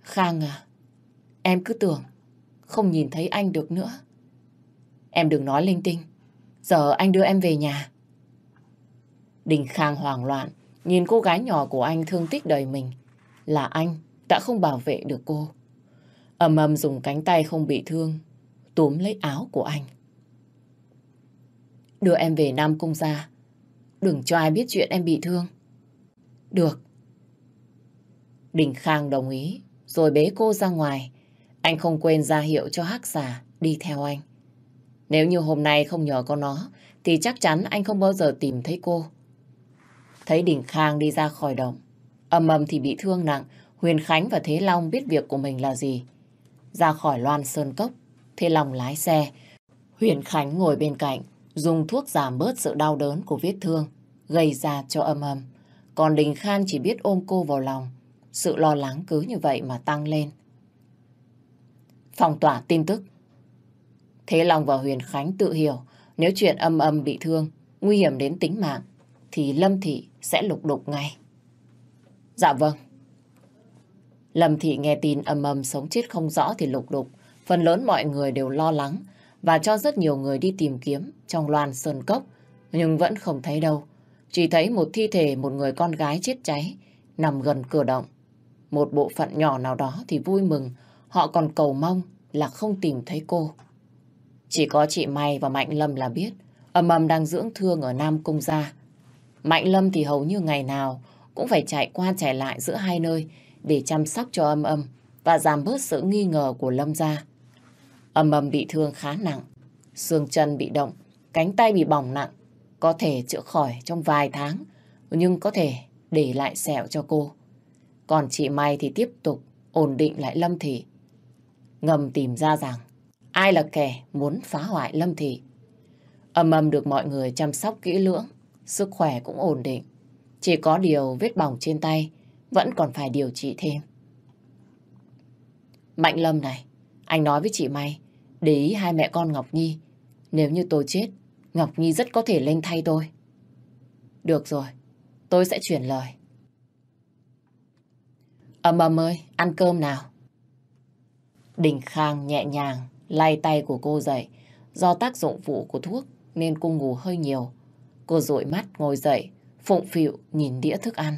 Khang à, em cứ tưởng không nhìn thấy anh được nữa. Em đừng nói linh tinh, giờ anh đưa em về nhà. Đình Khang hoảng loạn, nhìn cô gái nhỏ của anh thương tích đời mình. Là anh đã không bảo vệ được cô. Ẩm ầm dùng cánh tay không bị thương, túm lấy áo của anh. Đưa em về Nam Cung ra. Đừng cho ai biết chuyện em bị thương. Được. Đình Khang đồng ý, rồi bế cô ra ngoài. Anh không quên ra hiệu cho hắc xà đi theo anh. Nếu như hôm nay không nhờ có nó, thì chắc chắn anh không bao giờ tìm thấy cô. Thấy Đình Khang đi ra khỏi động. Âm âm thì bị thương nặng, Huyền Khánh và Thế Long biết việc của mình là gì. Ra khỏi loan sơn cốc, Thế Long lái xe. Huyền Khánh ngồi bên cạnh, dùng thuốc giảm bớt sự đau đớn của vết thương, gây ra cho âm âm. Còn Đình khang chỉ biết ôm cô vào lòng. Sự lo lắng cứ như vậy mà tăng lên. Phòng tỏa tin tức. Thế Long và Huyền Khánh tự hiểu nếu chuyện âm âm bị thương, nguy hiểm đến tính mạng, thì Lâm Thị sẽ lục đục ngay. Dạ vâng. Lâm Thị nghe tin âm âm sống chết không rõ thì lục đục. Phần lớn mọi người đều lo lắng và cho rất nhiều người đi tìm kiếm trong loan sơn cốc, nhưng vẫn không thấy đâu. Chỉ thấy một thi thể một người con gái chết cháy nằm gần cửa động. Một bộ phận nhỏ nào đó thì vui mừng, họ còn cầu mong là không tìm thấy cô. Chỉ có chị May và Mạnh Lâm là biết âm âm đang dưỡng thương ở Nam Cung Gia. Mạnh Lâm thì hầu như ngày nào cũng phải chạy qua chạy lại giữa hai nơi để chăm sóc cho âm âm và giảm bớt sự nghi ngờ của Lâm Gia. Âm âm bị thương khá nặng, xương chân bị động, cánh tay bị bỏng nặng, có thể chữa khỏi trong vài tháng, nhưng có thể để lại sẹo cho cô. Còn chị May thì tiếp tục ổn định lại Lâm Thị. Ngầm tìm ra rằng ai là kẻ muốn phá hoại Lâm Thị. Âm âm được mọi người chăm sóc kỹ lưỡng, sức khỏe cũng ổn định. Chỉ có điều vết bỏng trên tay vẫn còn phải điều trị thêm. Mạnh Lâm này, anh nói với chị May, để ý hai mẹ con Ngọc Nhi. Nếu như tôi chết, Ngọc Nhi rất có thể lên thay tôi. Được rồi, tôi sẽ chuyển lời. Âm âm ơi, ăn cơm nào. Đình Khang nhẹ nhàng lay tay của cô dậy. Do tác dụng phụ của thuốc nên cô ngủ hơi nhiều. Cô dội mắt ngồi dậy, phụng phịu nhìn đĩa thức ăn.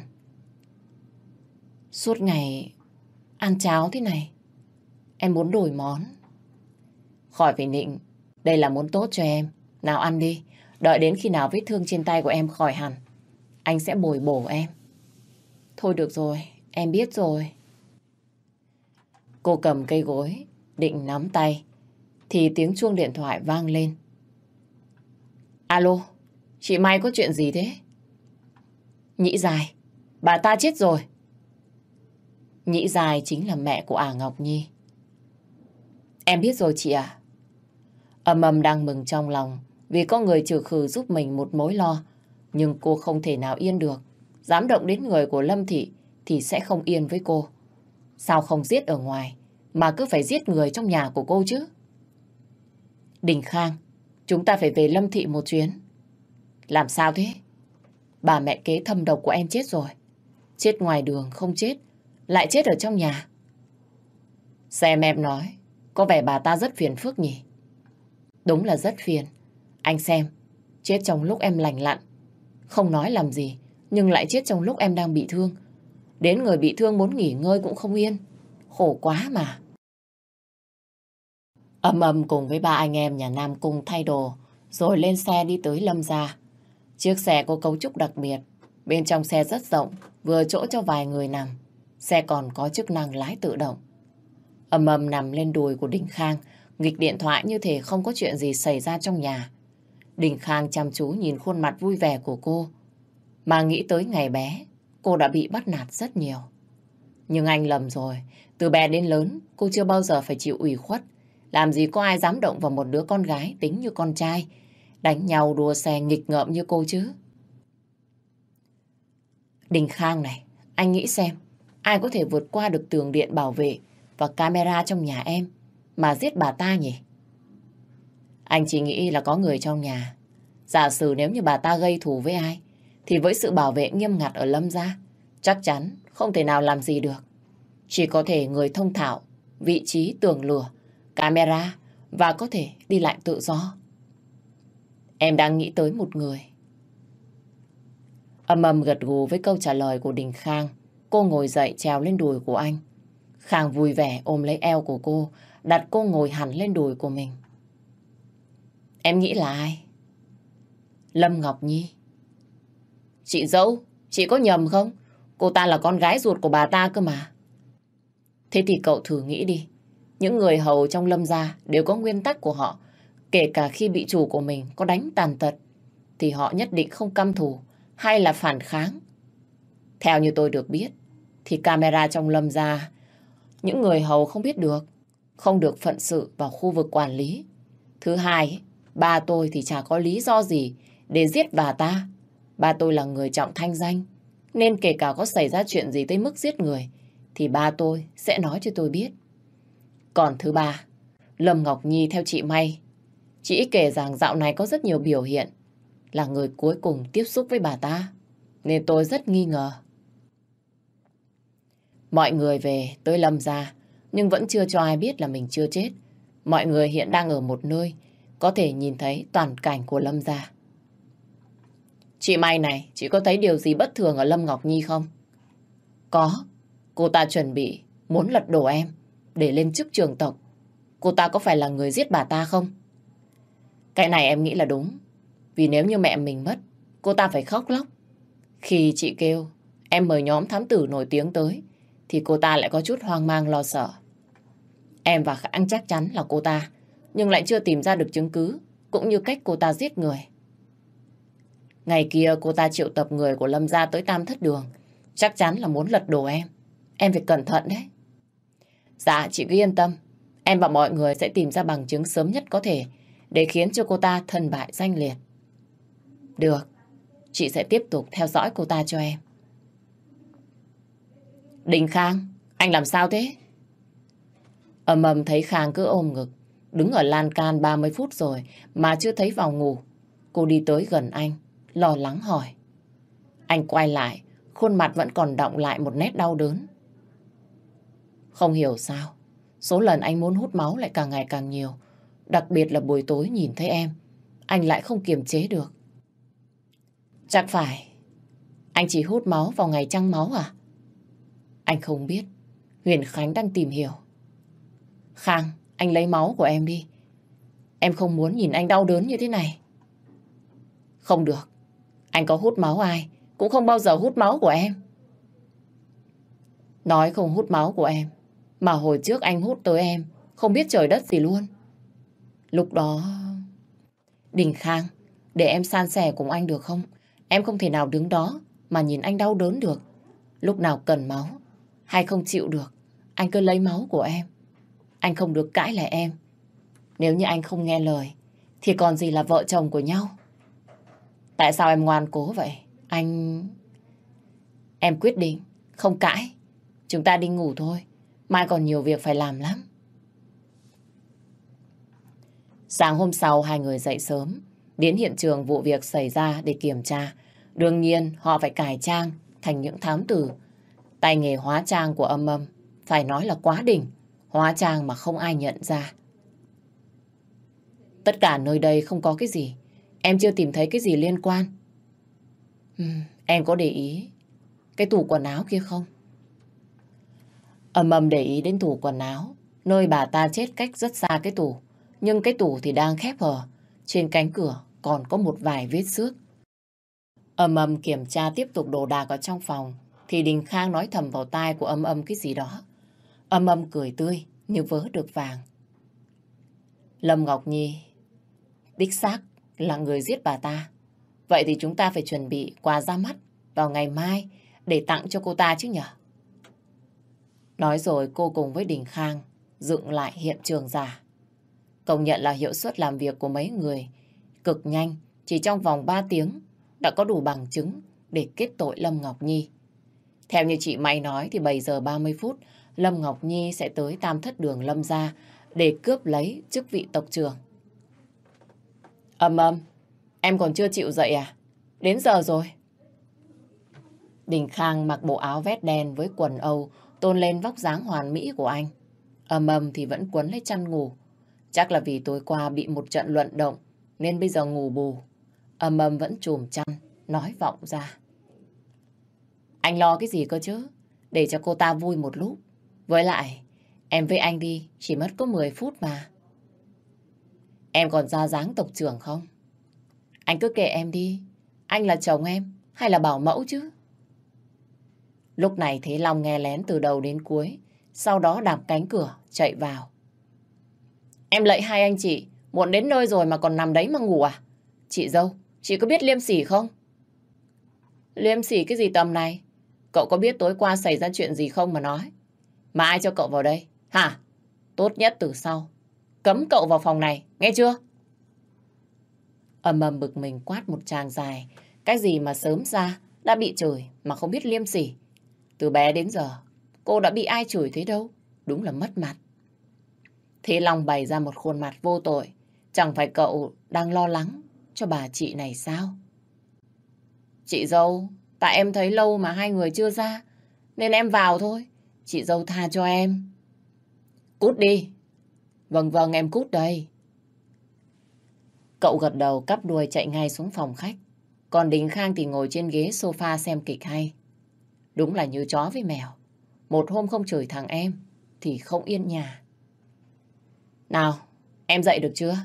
Suốt ngày ăn cháo thế này, em muốn đổi món. Khỏi phải nịnh, đây là muốn tốt cho em. Nào ăn đi, đợi đến khi nào vết thương trên tay của em khỏi hẳn. Anh sẽ bồi bổ em. Thôi được rồi, em biết rồi. Cô cầm cây gối, định nắm tay, thì tiếng chuông điện thoại vang lên. Alo, chị Mai có chuyện gì thế? Nhĩ dài, bà ta chết rồi. Nhĩ dài chính là mẹ của Ả Ngọc Nhi. Em biết rồi chị à? Âm âm đang mừng trong lòng vì có người trừ khử giúp mình một mối lo. Nhưng cô không thể nào yên được. Dám động đến người của Lâm Thị thì sẽ không yên với cô. Sao không giết ở ngoài mà cứ phải giết người trong nhà của cô chứ? Đình Khang, chúng ta phải về Lâm Thị một chuyến. Làm sao thế? Bà mẹ kế thâm độc của em chết rồi. Chết ngoài đường không chết, lại chết ở trong nhà. Xem em nói, có vẻ bà ta rất phiền phức nhỉ? Đúng là rất phiền. Anh xem, chết trong lúc em lành lặn. Không nói làm gì, nhưng lại chết trong lúc em đang bị thương. Đến người bị thương muốn nghỉ ngơi cũng không yên. Khổ quá mà. Âm âm cùng với ba anh em nhà Nam Cung thay đồ, rồi lên xe đi tới Lâm Gia. Chiếc xe có cấu trúc đặc biệt, bên trong xe rất rộng, vừa chỗ cho vài người nằm. Xe còn có chức năng lái tự động. Âm ầm nằm lên đùi của Đình Khang, nghịch điện thoại như thể không có chuyện gì xảy ra trong nhà. Đình Khang chăm chú nhìn khuôn mặt vui vẻ của cô, mà nghĩ tới ngày bé, cô đã bị bắt nạt rất nhiều. Nhưng anh lầm rồi, từ bé đến lớn, cô chưa bao giờ phải chịu ủy khuất. Làm gì có ai dám động vào một đứa con gái tính như con trai, đánh nhau đua xe nghịch ngợm như cô chứ. Đình Khang này, anh nghĩ xem, ai có thể vượt qua được tường điện bảo vệ và camera trong nhà em mà giết bà ta nhỉ? Anh chỉ nghĩ là có người trong nhà. Giả sử nếu như bà ta gây thù với ai, thì với sự bảo vệ nghiêm ngặt ở Lâm gia, chắc chắn không thể nào làm gì được. Chỉ có thể người thông thạo, vị trí tường lửa, camera và có thể đi lại tự do. Em đang nghĩ tới một người. Âm âm gật gù với câu trả lời của Đình Khang. Cô ngồi dậy trèo lên đùi của anh. Khang vui vẻ ôm lấy eo của cô, đặt cô ngồi hẳn lên đùi của mình. Em nghĩ là ai? Lâm Ngọc Nhi. Chị dâu, chị có nhầm không? Cô ta là con gái ruột của bà ta cơ mà. Thế thì cậu thử nghĩ đi. Những người hầu trong lâm gia đều có nguyên tắc của họ. Kể cả khi bị chủ của mình có đánh tàn tật, thì họ nhất định không căm thù hay là phản kháng. Theo như tôi được biết, thì camera trong lâm gia, những người hầu không biết được, không được phận sự vào khu vực quản lý. Thứ hai, ba tôi thì chả có lý do gì để giết bà ta. Ba tôi là người trọng thanh danh, nên kể cả có xảy ra chuyện gì tới mức giết người, thì ba tôi sẽ nói cho tôi biết. Còn thứ ba, Lâm Ngọc Nhi theo chị May. Chị kể rằng dạo này có rất nhiều biểu hiện là người cuối cùng tiếp xúc với bà ta. Nên tôi rất nghi ngờ. Mọi người về tới Lâm ra, nhưng vẫn chưa cho ai biết là mình chưa chết. Mọi người hiện đang ở một nơi có thể nhìn thấy toàn cảnh của Lâm gia. Chị May này, chị có thấy điều gì bất thường ở Lâm Ngọc Nhi không? Có. Cô ta chuẩn bị muốn lật đổ em để lên chức trường tộc. Cô ta có phải là người giết bà ta không? Cái này em nghĩ là đúng. Vì nếu như mẹ mình mất, cô ta phải khóc lóc. Khi chị kêu em mời nhóm thám tử nổi tiếng tới, thì cô ta lại có chút hoang mang lo sợ. Em và Khang chắc chắn là cô ta, nhưng lại chưa tìm ra được chứng cứ, cũng như cách cô ta giết người. Ngày kia cô ta triệu tập người của Lâm gia tới Tam Thất Đường, chắc chắn là muốn lật đổ em. Em phải cẩn thận đấy. Dạ, chị cứ yên tâm. Em và mọi người sẽ tìm ra bằng chứng sớm nhất có thể để khiến cho cô ta thân bại danh liệt. Được, chị sẽ tiếp tục theo dõi cô ta cho em. Đình Khang, anh làm sao thế? Ầm ầm thấy Khang cứ ôm ngực, đứng ở lan can 30 phút rồi mà chưa thấy vào ngủ. Cô đi tới gần anh, lo lắng hỏi. Anh quay lại, khuôn mặt vẫn còn động lại một nét đau đớn. Không hiểu sao, Số lần anh muốn hút máu lại càng ngày càng nhiều. Đặc biệt là buổi tối nhìn thấy em, anh lại không kiềm chế được. Chắc phải, anh chỉ hút máu vào ngày trăng máu à? Anh không biết, Huyền Khánh đang tìm hiểu. Khang, anh lấy máu của em đi. Em không muốn nhìn anh đau đớn như thế này. Không được, anh có hút máu ai, cũng không bao giờ hút máu của em. Nói không hút máu của em, mà hồi trước anh hút tới em, không biết trời đất gì luôn. Lúc đó... Đình Khang, để em san sẻ cùng anh được không? Em không thể nào đứng đó mà nhìn anh đau đớn được. Lúc nào cần máu, hay không chịu được, anh cứ lấy máu của em. Anh không được cãi lại em. Nếu như anh không nghe lời, thì còn gì là vợ chồng của nhau? Tại sao em ngoan cố vậy? Anh... Em quyết định, không cãi. Chúng ta đi ngủ thôi. Mai còn nhiều việc phải làm lắm. Sáng hôm sau hai người dậy sớm, đến hiện trường vụ việc xảy ra để kiểm tra. Đương nhiên họ phải cải trang thành những thám tử. Tay nghề hóa trang của âm âm phải nói là quá đỉnh, hóa trang mà không ai nhận ra. Tất cả nơi đây không có cái gì, em chưa tìm thấy cái gì liên quan. Uhm, em có để ý cái tủ quần áo kia không? Âm âm để ý đến tủ quần áo, nơi bà ta chết cách rất xa cái tủ. Nhưng cái tủ thì đang khép hờ, trên cánh cửa còn có một vài vết xước. Âm âm kiểm tra tiếp tục đồ đạc ở trong phòng, thì Đình Khang nói thầm vào tai của âm âm cái gì đó. Âm âm cười tươi, như vớ được vàng. Lâm Ngọc Nhi, đích xác là người giết bà ta. Vậy thì chúng ta phải chuẩn bị quà ra mắt vào ngày mai để tặng cho cô ta chứ nhở? Nói rồi cô cùng với Đình Khang dựng lại hiện trường giả. Công nhận là hiệu suất làm việc của mấy người cực nhanh, chỉ trong vòng 3 tiếng đã có đủ bằng chứng để kết tội Lâm Ngọc Nhi. Theo như chị May nói thì 7 giờ 30 phút Lâm Ngọc Nhi sẽ tới tam thất đường Lâm gia để cướp lấy chức vị tộc trưởng. Âm âm, em còn chưa chịu dậy à? Đến giờ rồi. Đình Khang mặc bộ áo vét đen với quần Âu tôn lên vóc dáng hoàn mỹ của anh. Âm âm thì vẫn quấn lấy chăn ngủ. Chắc là vì tối qua bị một trận luận động nên bây giờ ngủ bù. Âm âm vẫn trùm chăn, nói vọng ra. Anh lo cái gì cơ chứ? Để cho cô ta vui một lúc. Với lại, em với anh đi chỉ mất có 10 phút mà. Em còn ra dáng tộc trưởng không? Anh cứ kệ em đi. Anh là chồng em hay là bảo mẫu chứ? Lúc này Thế Long nghe lén từ đầu đến cuối, sau đó đạp cánh cửa, chạy vào. Em lạy hai anh chị, muộn đến nơi rồi mà còn nằm đấy mà ngủ à? Chị dâu, chị có biết liêm sỉ không? Liêm sỉ cái gì tầm này? Cậu có biết tối qua xảy ra chuyện gì không mà nói? Mà ai cho cậu vào đây? Hả? Tốt nhất từ sau. Cấm cậu vào phòng này, nghe chưa? ầm ầm bực mình quát một tràng dài. Cái gì mà sớm ra đã bị chửi mà không biết liêm sỉ. Từ bé đến giờ, cô đã bị ai chửi thế đâu. Đúng là mất mặt. Thế Long bày ra một khuôn mặt vô tội. Chẳng phải cậu đang lo lắng cho bà chị này sao? Chị dâu, tại em thấy lâu mà hai người chưa ra, nên em vào thôi. Chị dâu tha cho em. Cút đi. Vâng vâng em cút đây. Cậu gật đầu cắp đuôi chạy ngay xuống phòng khách. Còn Đình Khang thì ngồi trên ghế sofa xem kịch hay. Đúng là như chó với mèo. Một hôm không chửi thằng em thì không yên nhà. Nào, em dậy được chưa?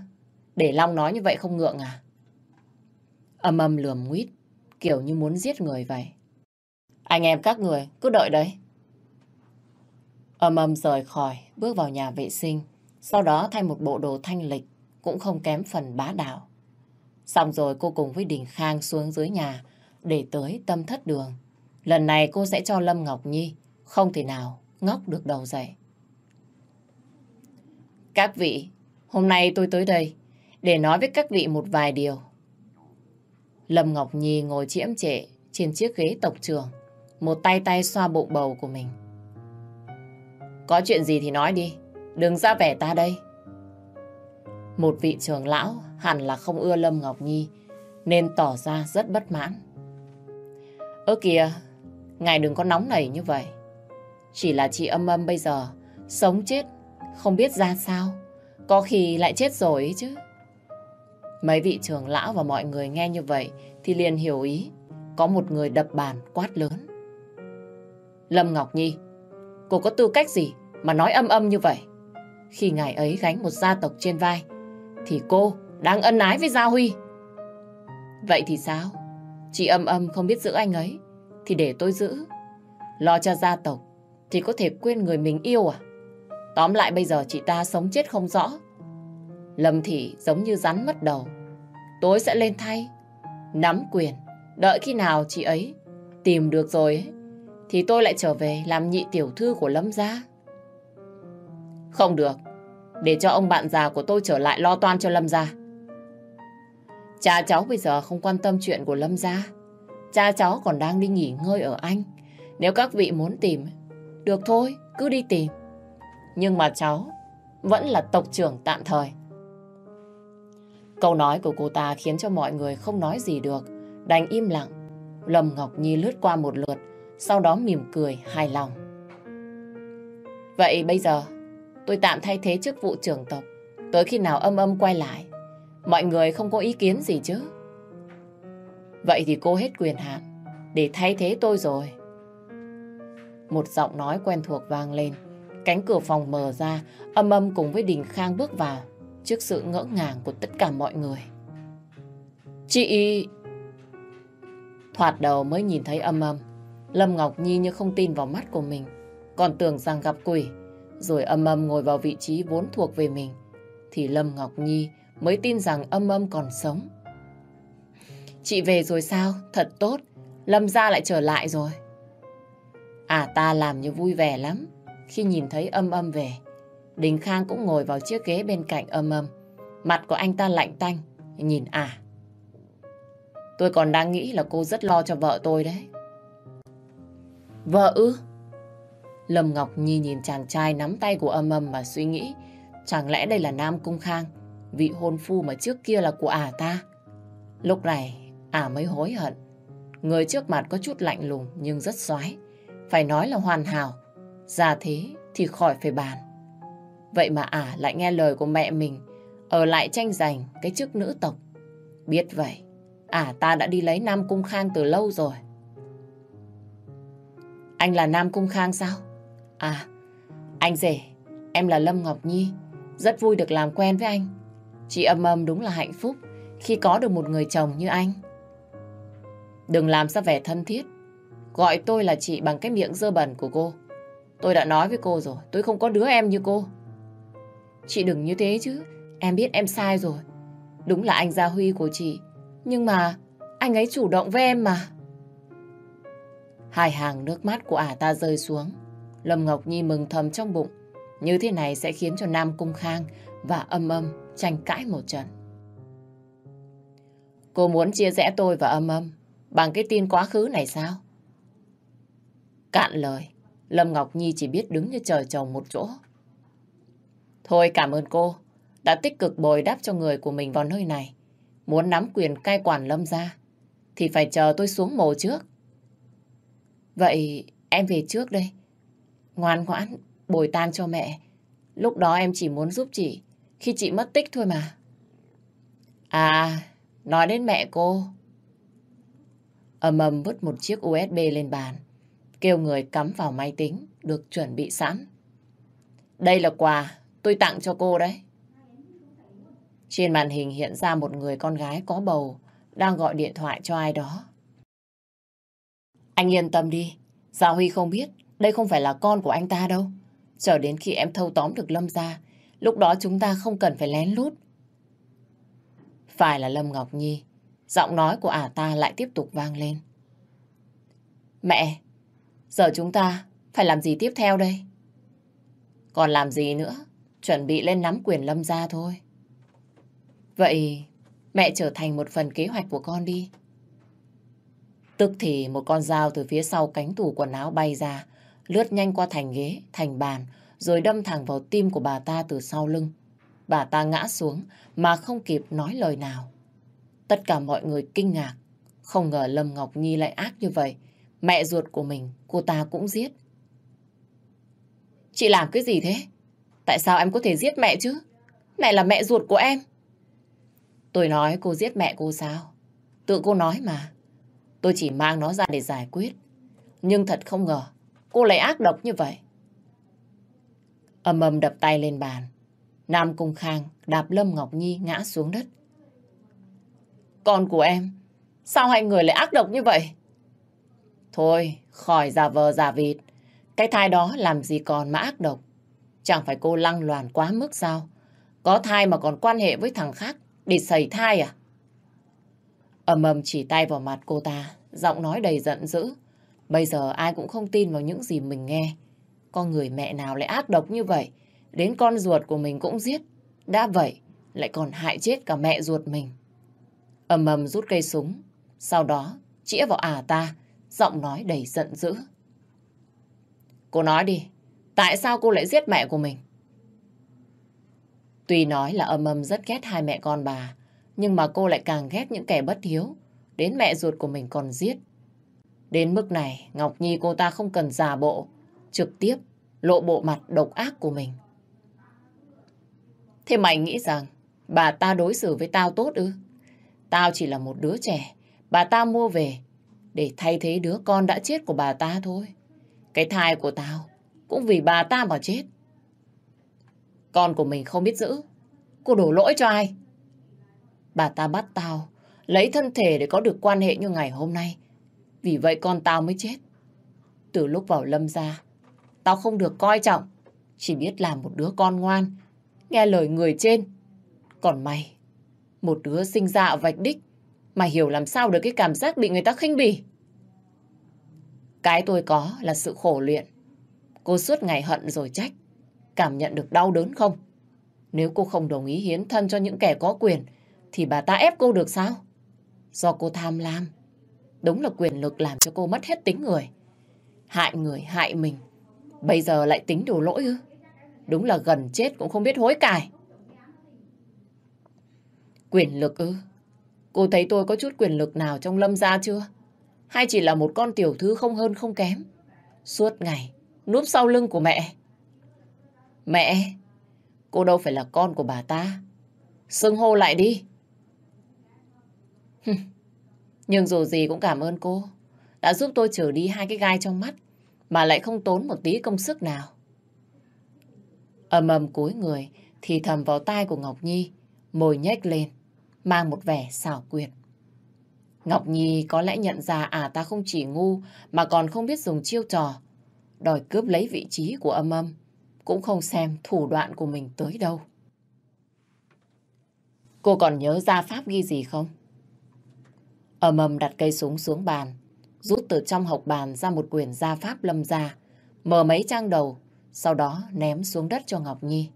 Để Long nói như vậy không ngượng à? Âm âm lườm nguyết, kiểu như muốn giết người vậy. Anh em các người, cứ đợi đấy. Âm âm rời khỏi, bước vào nhà vệ sinh, sau đó thay một bộ đồ thanh lịch, cũng không kém phần bá đạo. Xong rồi cô cùng với Đình Khang xuống dưới nhà để tới tâm thất đường. Lần này cô sẽ cho Lâm Ngọc Nhi không thể nào ngóc được đầu dậy. Các vị, hôm nay tôi tới đây để nói với các vị một vài điều. Lâm Ngọc Nhi ngồi chiếm trệ trên chiếc ghế tộc trường, một tay tay xoa bụng bầu của mình. Có chuyện gì thì nói đi, đừng ra vẻ ta đây. Một vị trưởng lão hẳn là không ưa Lâm Ngọc Nhi, nên tỏ ra rất bất mãn. Ơ kìa, ngài đừng có nóng nảy như vậy. Chỉ là chị âm âm bây giờ, sống chết không biết ra sao. Có khi lại chết rồi ấy chứ. Mấy vị trưởng lão và mọi người nghe như vậy thì liền hiểu ý. Có một người đập bàn quát lớn. Lâm Ngọc Nhi, cô có tư cách gì mà nói âm âm như vậy? Khi ngài ấy gánh một gia tộc trên vai, thì cô đang ân ái với Gia Huy. Vậy thì sao? Chị âm âm không biết giữ anh ấy, thì để tôi giữ. Lo cho gia tộc, thì có thể quên người mình yêu à? Tóm lại bây giờ chị ta sống chết không rõ. Lâm Thị giống như rắn mất đầu. Tôi sẽ lên thay, nắm quyền, đợi khi nào chị ấy tìm được rồi ấy, thì tôi lại trở về làm nhị tiểu thư của Lâm gia. Không được, để cho ông bạn già của tôi trở lại lo toan cho Lâm gia. Cha cháu bây giờ không quan tâm chuyện của Lâm gia. Cha cháu còn đang đi nghỉ ngơi ở Anh. Nếu các vị muốn tìm, được thôi, cứ đi tìm. Nhưng mà cháu vẫn là tộc trưởng tạm thời. Câu nói của cô ta khiến cho mọi người không nói gì được, đành im lặng. Lâm Ngọc Nhi lướt qua một lượt, sau đó mỉm cười hài lòng. Vậy bây giờ, tôi tạm thay thế chức vụ trưởng tộc, tới khi nào âm âm quay lại. Mọi người không có ý kiến gì chứ? Vậy thì cô hết quyền hạn để thay thế tôi rồi. Một giọng nói quen thuộc vang lên. Cánh cửa phòng mở ra, âm âm cùng với Đình Khang bước vào trước sự ngỡ ngàng của tất cả mọi người. Chị... Thoạt đầu mới nhìn thấy âm âm. Lâm Ngọc Nhi như không tin vào mắt của mình. Còn tưởng rằng gặp quỷ. Rồi âm âm ngồi vào vị trí vốn thuộc về mình. Thì Lâm Ngọc Nhi mới tin rằng âm âm còn sống. Chị về rồi sao? Thật tốt. Lâm gia lại trở lại rồi. À ta làm như vui vẻ lắm. Khi nhìn thấy âm âm về. Đình Khang cũng ngồi vào chiếc ghế bên cạnh âm âm. Mặt của anh ta lạnh tanh. Nhìn à. Tôi còn đang nghĩ là cô rất lo cho vợ tôi đấy. Vợ ư? Lâm Ngọc Nhi nhìn chàng trai nắm tay của âm âm mà suy nghĩ. Chẳng lẽ đây là Nam Cung Khang? Vị hôn phu mà trước kia là của ả ta. Lúc này, ả mới hối hận. Người trước mặt có chút lạnh lùng nhưng rất xoái. Phải nói là hoàn hảo. Già thế thì khỏi phải bàn. Vậy mà ả lại nghe lời của mẹ mình, ở lại tranh giành cái chức nữ tộc. Biết vậy, ả ta đã đi lấy Nam Cung Khang từ lâu rồi. Anh là Nam Cung Khang sao? À, anh rể, em là Lâm Ngọc Nhi. Rất vui được làm quen với anh. Chị âm âm đúng là hạnh phúc khi có được một người chồng như anh. Đừng làm ra vẻ thân thiết. Gọi tôi là chị bằng cái miệng dơ bẩn của cô. Tôi đã nói với cô rồi, tôi không có đứa em như cô. Chị đừng như thế chứ, em biết em sai rồi. Đúng là anh Gia Huy của chị, nhưng mà anh ấy chủ động với em mà. Hai hàng nước mắt của ả ta rơi xuống. Lâm Ngọc Nhi mừng thầm trong bụng. Như thế này sẽ khiến cho Nam Cung Khang và âm âm tranh cãi một trận. Cô muốn chia rẽ tôi và âm âm bằng cái tin quá khứ này sao? Cạn lời, Lâm Ngọc Nhi chỉ biết đứng như chờ trồng một chỗ. Thôi cảm ơn cô, đã tích cực bồi đáp cho người của mình vào nơi này. Muốn nắm quyền cai quản Lâm ra, thì phải chờ tôi xuống mồ trước. Vậy em về trước đây. Ngoan ngoãn, bồi tan cho mẹ. Lúc đó em chỉ muốn giúp chị khi chị mất tích thôi mà. À, nói đến mẹ cô. Âm ầm vứt một chiếc USB lên bàn, kêu người cắm vào máy tính được chuẩn bị sẵn. Đây là quà tôi tặng cho cô đấy. Trên màn hình hiện ra một người con gái có bầu đang gọi điện thoại cho ai đó. Anh yên tâm đi, Gia Huy không biết đây không phải là con của anh ta đâu. Chờ đến khi em thâu tóm được Lâm ra, lúc đó chúng ta không cần phải lén lút. Phải là Lâm Ngọc Nhi, giọng nói của ả ta lại tiếp tục vang lên. Mẹ, giờ chúng ta phải làm gì tiếp theo đây? Còn làm gì nữa? Chuẩn bị lên nắm quyền Lâm ra thôi. Vậy mẹ trở thành một phần kế hoạch của con đi. Tức thì một con dao từ phía sau cánh tủ quần áo bay ra, lướt nhanh qua thành ghế, thành bàn, rồi đâm thẳng vào tim của bà ta từ sau lưng. Bà ta ngã xuống mà không kịp nói lời nào. Tất cả mọi người kinh ngạc. Không ngờ Lâm Ngọc Nhi lại ác như vậy. Mẹ ruột của mình, cô ta cũng giết. Chị làm cái gì thế? Tại sao em có thể giết mẹ chứ? Mẹ là mẹ ruột của em. Tôi nói cô giết mẹ cô sao? Tự cô nói mà. Tôi chỉ mang nó ra để giải quyết. Nhưng thật không ngờ, cô lại ác độc như vậy. Âm âm đập tay lên bàn. Nam Cung Khang đạp Lâm Ngọc Nhi ngã xuống đất. Con của em, sao hai người lại ác độc như vậy? Thôi, khỏi giả vờ giả vịt. Cái thai đó làm gì còn mà ác độc. Chẳng phải cô lăng loàn quá mức sao? Có thai mà còn quan hệ với thằng khác để sẩy thai à? Âm âm chỉ tay vào mặt cô ta, giọng nói đầy giận dữ. Bây giờ ai cũng không tin vào những gì mình nghe. Con người mẹ nào lại ác độc như vậy? Đến con ruột của mình cũng giết. Đã vậy, lại còn hại chết cả mẹ ruột mình. Âm âm rút cây súng, sau đó chĩa vào à ta, giọng nói đầy giận dữ. Cô nói đi, tại sao cô lại giết mẹ của mình? Tuy nói là âm âm rất ghét hai mẹ con bà, nhưng mà cô lại càng ghét những kẻ bất hiếu, đến mẹ ruột của mình còn giết. Đến mức này, Ngọc Nhi cô ta không cần giả bộ, trực tiếp lộ bộ mặt độc ác của mình. Thế mày nghĩ rằng bà ta đối xử với tao tốt ư? Tao chỉ là một đứa trẻ, bà ta mua về để thay thế đứa con đã chết của bà ta thôi. Cái thai của tao cũng vì bà ta mà chết. Con của mình không biết giữ, cô đổ lỗi cho ai? Bà ta bắt tao lấy thân thể để có được quan hệ như ngày hôm nay. Vì vậy con tao mới chết. Từ lúc vào lâm gia, tao không được coi trọng, chỉ biết làm một đứa con ngoan, nghe lời người trên. Còn mày, một đứa sinh ra ở vạch đích, mà hiểu làm sao được cái cảm giác bị người ta khinh bỉ. Cái tôi có là sự khổ luyện. Cô suốt ngày hận rồi trách. Cảm nhận được đau đớn không? Nếu cô không đồng ý hiến thân cho những kẻ có quyền, thì bà ta ép cô được sao? Do cô tham lam. Đúng là quyền lực làm cho cô mất hết tính người. Hại người, hại mình. Bây giờ lại tính đồ lỗi ư? Đúng là gần chết cũng không biết hối cải. Quyền lực ư? Cô thấy tôi có chút quyền lực nào trong lâm gia chưa? Hay chỉ là một con tiểu thư không hơn không kém? Suốt ngày, núp sau lưng của mẹ. Mẹ, cô đâu phải là con của bà ta. Xưng hô lại đi. Nhưng dù gì cũng cảm ơn cô. Đã giúp tôi trở đi hai cái gai trong mắt. Mà lại không tốn một tí công sức nào. Ầm ầm cúi người thì thầm vào tai của Ngọc Nhi. Môi nhếch lên. Mang một vẻ xảo quyệt. Ngọc Nhi có lẽ nhận ra à ta không chỉ ngu mà còn không biết dùng chiêu trò. Đòi cướp lấy vị trí của âm âm. Cũng không xem thủ đoạn của mình tới đâu. Cô còn nhớ ra pháp ghi gì không? Âm âm đặt cây súng xuống bàn. Rút từ trong hộc bàn ra một quyển gia pháp lâm gia. Mở mấy trang đầu. Sau đó ném xuống đất cho Ngọc Nhi.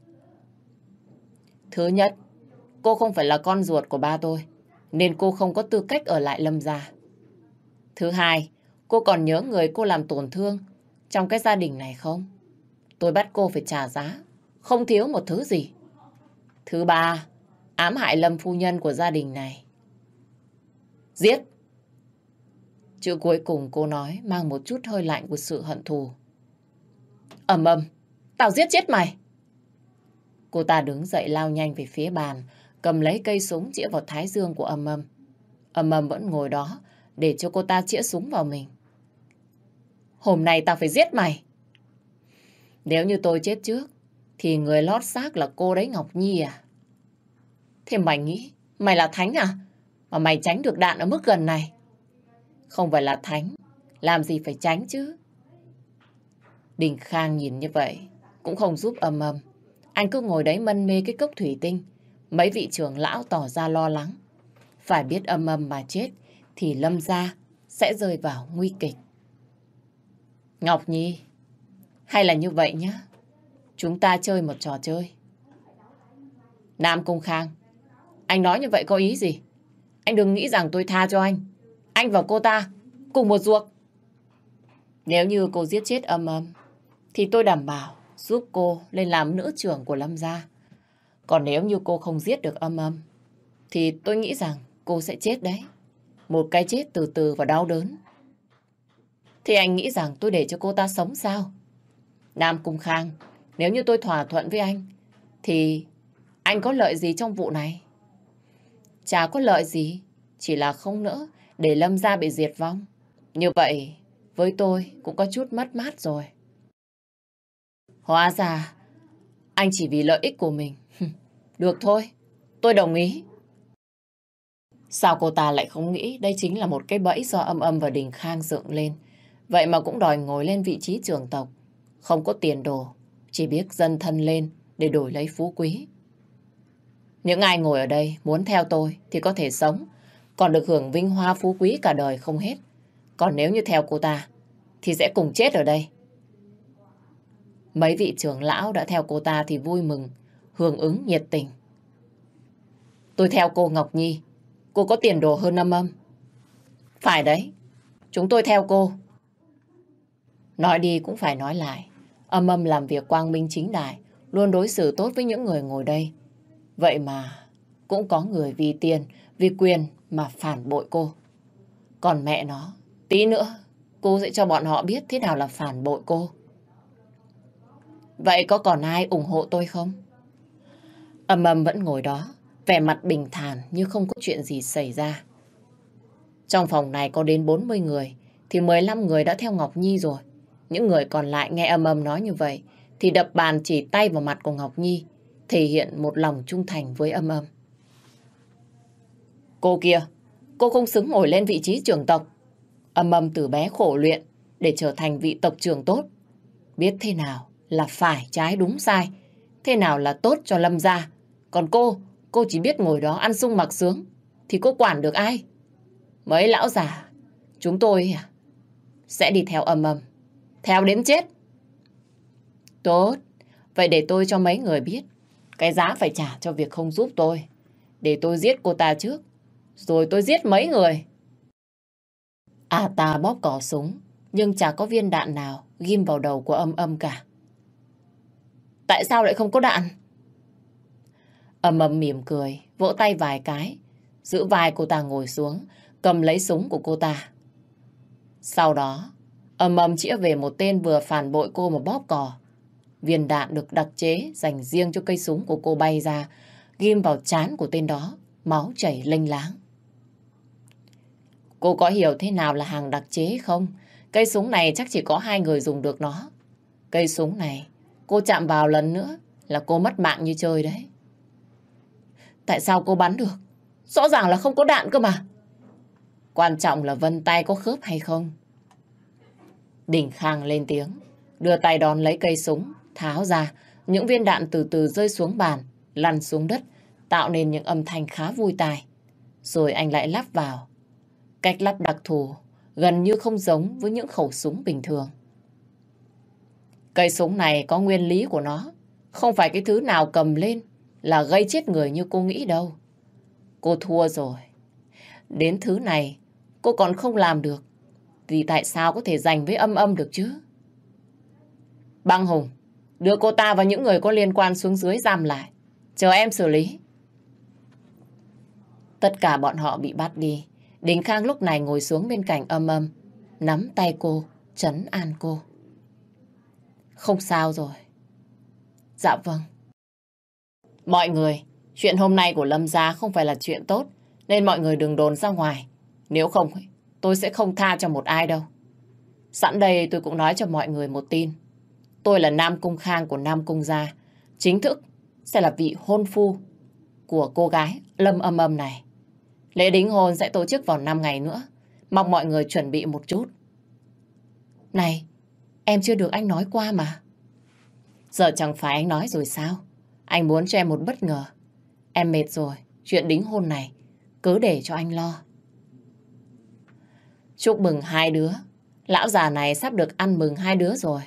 Thứ nhất, cô không phải là con ruột của ba tôi nên cô không có tư cách ở lại Lâm gia. Thứ hai, cô còn nhớ người cô làm tổn thương trong cái gia đình này không? Tôi bắt cô phải trả giá, không thiếu một thứ gì. Thứ ba, ám hại Lâm phu nhân của gia đình này. Giết! Chữ cuối cùng cô nói mang một chút hơi lạnh của sự hận thù. ầm ầm, tao giết chết mày! Cô ta đứng dậy lao nhanh về phía bàn, cầm lấy cây súng chĩa vào thái dương của âm âm. Âm âm vẫn ngồi đó để cho cô ta chĩa súng vào mình. Hôm nay tao phải giết mày. Nếu như tôi chết trước, thì người lót xác là cô đấy Ngọc Nhi à? Thế mày nghĩ, mày là thánh à? Mà mày tránh được đạn ở mức gần này. Không phải là thánh, làm gì phải tránh chứ? Đình Khang nhìn như vậy, cũng không giúp âm âm. Anh cứ ngồi đấy mân mê cái cốc thủy tinh, Mấy vị trưởng lão tỏ ra lo lắng. Phải biết âm âm mà chết thì lâm gia sẽ rơi vào nguy kịch. Ngọc Nhi, hay là như vậy nhá. Chúng ta chơi một trò chơi. Nam Cung Khang, anh nói như vậy có ý gì? Anh đừng nghĩ rằng tôi tha cho anh. Anh và cô ta cùng một ruột. Nếu như cô giết chết âm âm, thì tôi đảm bảo giúp cô lên làm nữ trưởng của Lâm gia. Còn nếu như cô không giết được âm âm, thì tôi nghĩ rằng cô sẽ chết đấy. Một cái chết từ từ và đau đớn. Thì anh nghĩ rằng tôi để cho cô ta sống sao? Nam Cung Khang, Nếu như tôi thỏa thuận với anh, thì anh có lợi gì trong vụ này? Chả có lợi gì, chỉ là không nỡ để Lâm gia bị diệt vong. Như vậy, với tôi cũng có chút mất mát rồi. Hóa ra, anh chỉ vì lợi ích của mình. Được thôi, tôi đồng ý. Sao cô ta lại không nghĩ đây chính là một cái bẫy do âm âm và đình khang dựng lên. Vậy mà cũng đòi ngồi lên vị trí trưởng tộc. Không có tiền đồ, chỉ biết dân thân lên để đổi lấy phú quý. Những ai ngồi ở đây muốn theo tôi thì có thể sống, còn được hưởng vinh hoa phú quý cả đời không hết. Còn nếu như theo cô ta thì sẽ cùng chết ở đây. Mấy vị trưởng lão đã theo cô ta thì vui mừng, hưởng ứng nhiệt tình. Tôi theo cô Ngọc Nhi, cô có tiền đồ hơn âm âm. Phải đấy, chúng tôi theo cô. Nói đi cũng phải nói lại, âm âm làm việc quang minh chính đại, luôn đối xử tốt với những người ngồi đây. Vậy mà cũng có người vì tiền, vì quyền mà phản bội cô. Còn mẹ nó, tí nữa cô sẽ cho bọn họ biết thế nào là phản bội cô. Vậy có còn ai ủng hộ tôi không? Âm âm vẫn ngồi đó, vẻ mặt bình thản như không có chuyện gì xảy ra. Trong phòng này có đến 40 người, thì 15 người đã theo Ngọc Nhi rồi. Những người còn lại nghe âm âm nói như vậy, thì đập bàn chỉ tay vào mặt của Ngọc Nhi, thể hiện một lòng trung thành với âm âm. Cô kia, cô không xứng ngồi lên vị trí trưởng tộc. Âm âm từ bé khổ luyện để trở thành vị tộc trưởng tốt. Biết thế nào là phải trái đúng sai, thế nào là tốt cho Lâm gia. Còn cô, cô chỉ biết ngồi đó ăn sung mặc sướng, thì cô quản được ai? Mấy lão già, chúng tôi à, sẽ đi theo âm âm, theo đến chết. Tốt, vậy để tôi cho mấy người biết cái giá phải trả cho việc không giúp tôi. Để tôi giết cô ta trước, rồi tôi giết mấy người. À ta bóp cỏ súng, nhưng chả có viên đạn nào ghim vào đầu của âm âm cả. Tại sao lại không có đạn? Ầm ầm mỉm cười, vỗ tay vài cái, giữ vai cô ta ngồi xuống, cầm lấy súng của cô ta. Sau đó, ầm ầm chĩa về một tên vừa phản bội cô mà bóp cò. Viên đạn được đặc chế dành riêng cho cây súng của cô bay ra, ghim vào chán của tên đó, máu chảy lênh láng. Cô có hiểu thế nào là hàng đặc chế không? Cây súng này chắc chỉ có hai người dùng được nó. Cây súng này, cô chạm vào lần nữa là cô mất mạng như chơi đấy. Tại sao cô bắn được? Rõ ràng là không có đạn cơ mà. Quan trọng là vân tay có khớp hay không. Đình Khang lên tiếng, đưa tay đón lấy cây súng, tháo ra, những viên đạn từ từ rơi xuống bàn, lăn xuống đất, tạo nên những âm thanh khá vui tai. Rồi anh lại lắp vào. Cách lắp đặc thù, gần như không giống với những khẩu súng bình thường. Cây súng này có nguyên lý của nó, không phải cái thứ nào cầm lên là gây chết người như cô nghĩ đâu. Cô thua rồi. Đến thứ này, cô còn không làm được. Vì tại sao có thể giành với âm âm được chứ? Băng Hùng, đưa cô ta và những người có liên quan xuống dưới giam lại. Chờ em xử lý. Tất cả bọn họ bị bắt đi. Đình Khang lúc này ngồi xuống bên cạnh âm âm, nắm tay cô, chấn an cô. Không sao rồi. Dạ vâng. Mọi người, chuyện hôm nay của Lâm Gia không phải là chuyện tốt, nên mọi người đừng đồn ra ngoài. Nếu không, tôi sẽ không tha cho một ai đâu. Sẵn đây tôi cũng nói cho mọi người một tin. Tôi là Nam Cung Khang của Nam Cung Gia. Chính thức sẽ là vị hôn phu của cô gái Lâm Âm Âm này. Lễ đính hôn sẽ tổ chức vào 5 ngày nữa. Mong mọi người chuẩn bị một chút. Này, em chưa được anh nói qua mà. Giờ chẳng phải anh nói rồi sao? Anh muốn cho em một bất ngờ. Em mệt rồi, chuyện đính hôn này, cứ để cho anh lo. Chúc mừng hai đứa. Lão già này sắp được ăn mừng hai đứa rồi.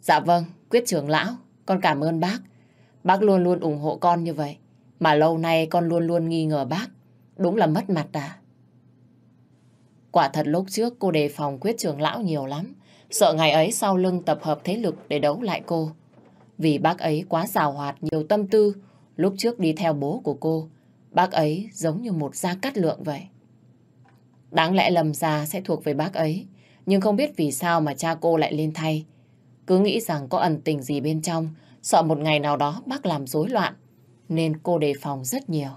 Dạ vâng, quyết trưởng lão, con cảm ơn bác. Bác luôn luôn ủng hộ con như vậy. Mà lâu nay con luôn luôn nghi ngờ bác. Đúng là mất mặt à. Quả thật lúc trước cô đề phòng quyết trưởng lão nhiều lắm. Sợ ngày ấy sau lưng tập hợp thế lực để đấu lại cô. Vì bác ấy quá xào hoạt nhiều tâm tư, lúc trước đi theo bố của cô, bác ấy giống như một gia cắt lượng vậy. Đáng lẽ lầm già sẽ thuộc về bác ấy, nhưng không biết vì sao mà cha cô lại lên thay. Cứ nghĩ rằng có ẩn tình gì bên trong, sợ một ngày nào đó bác làm rối loạn, nên cô đề phòng rất nhiều.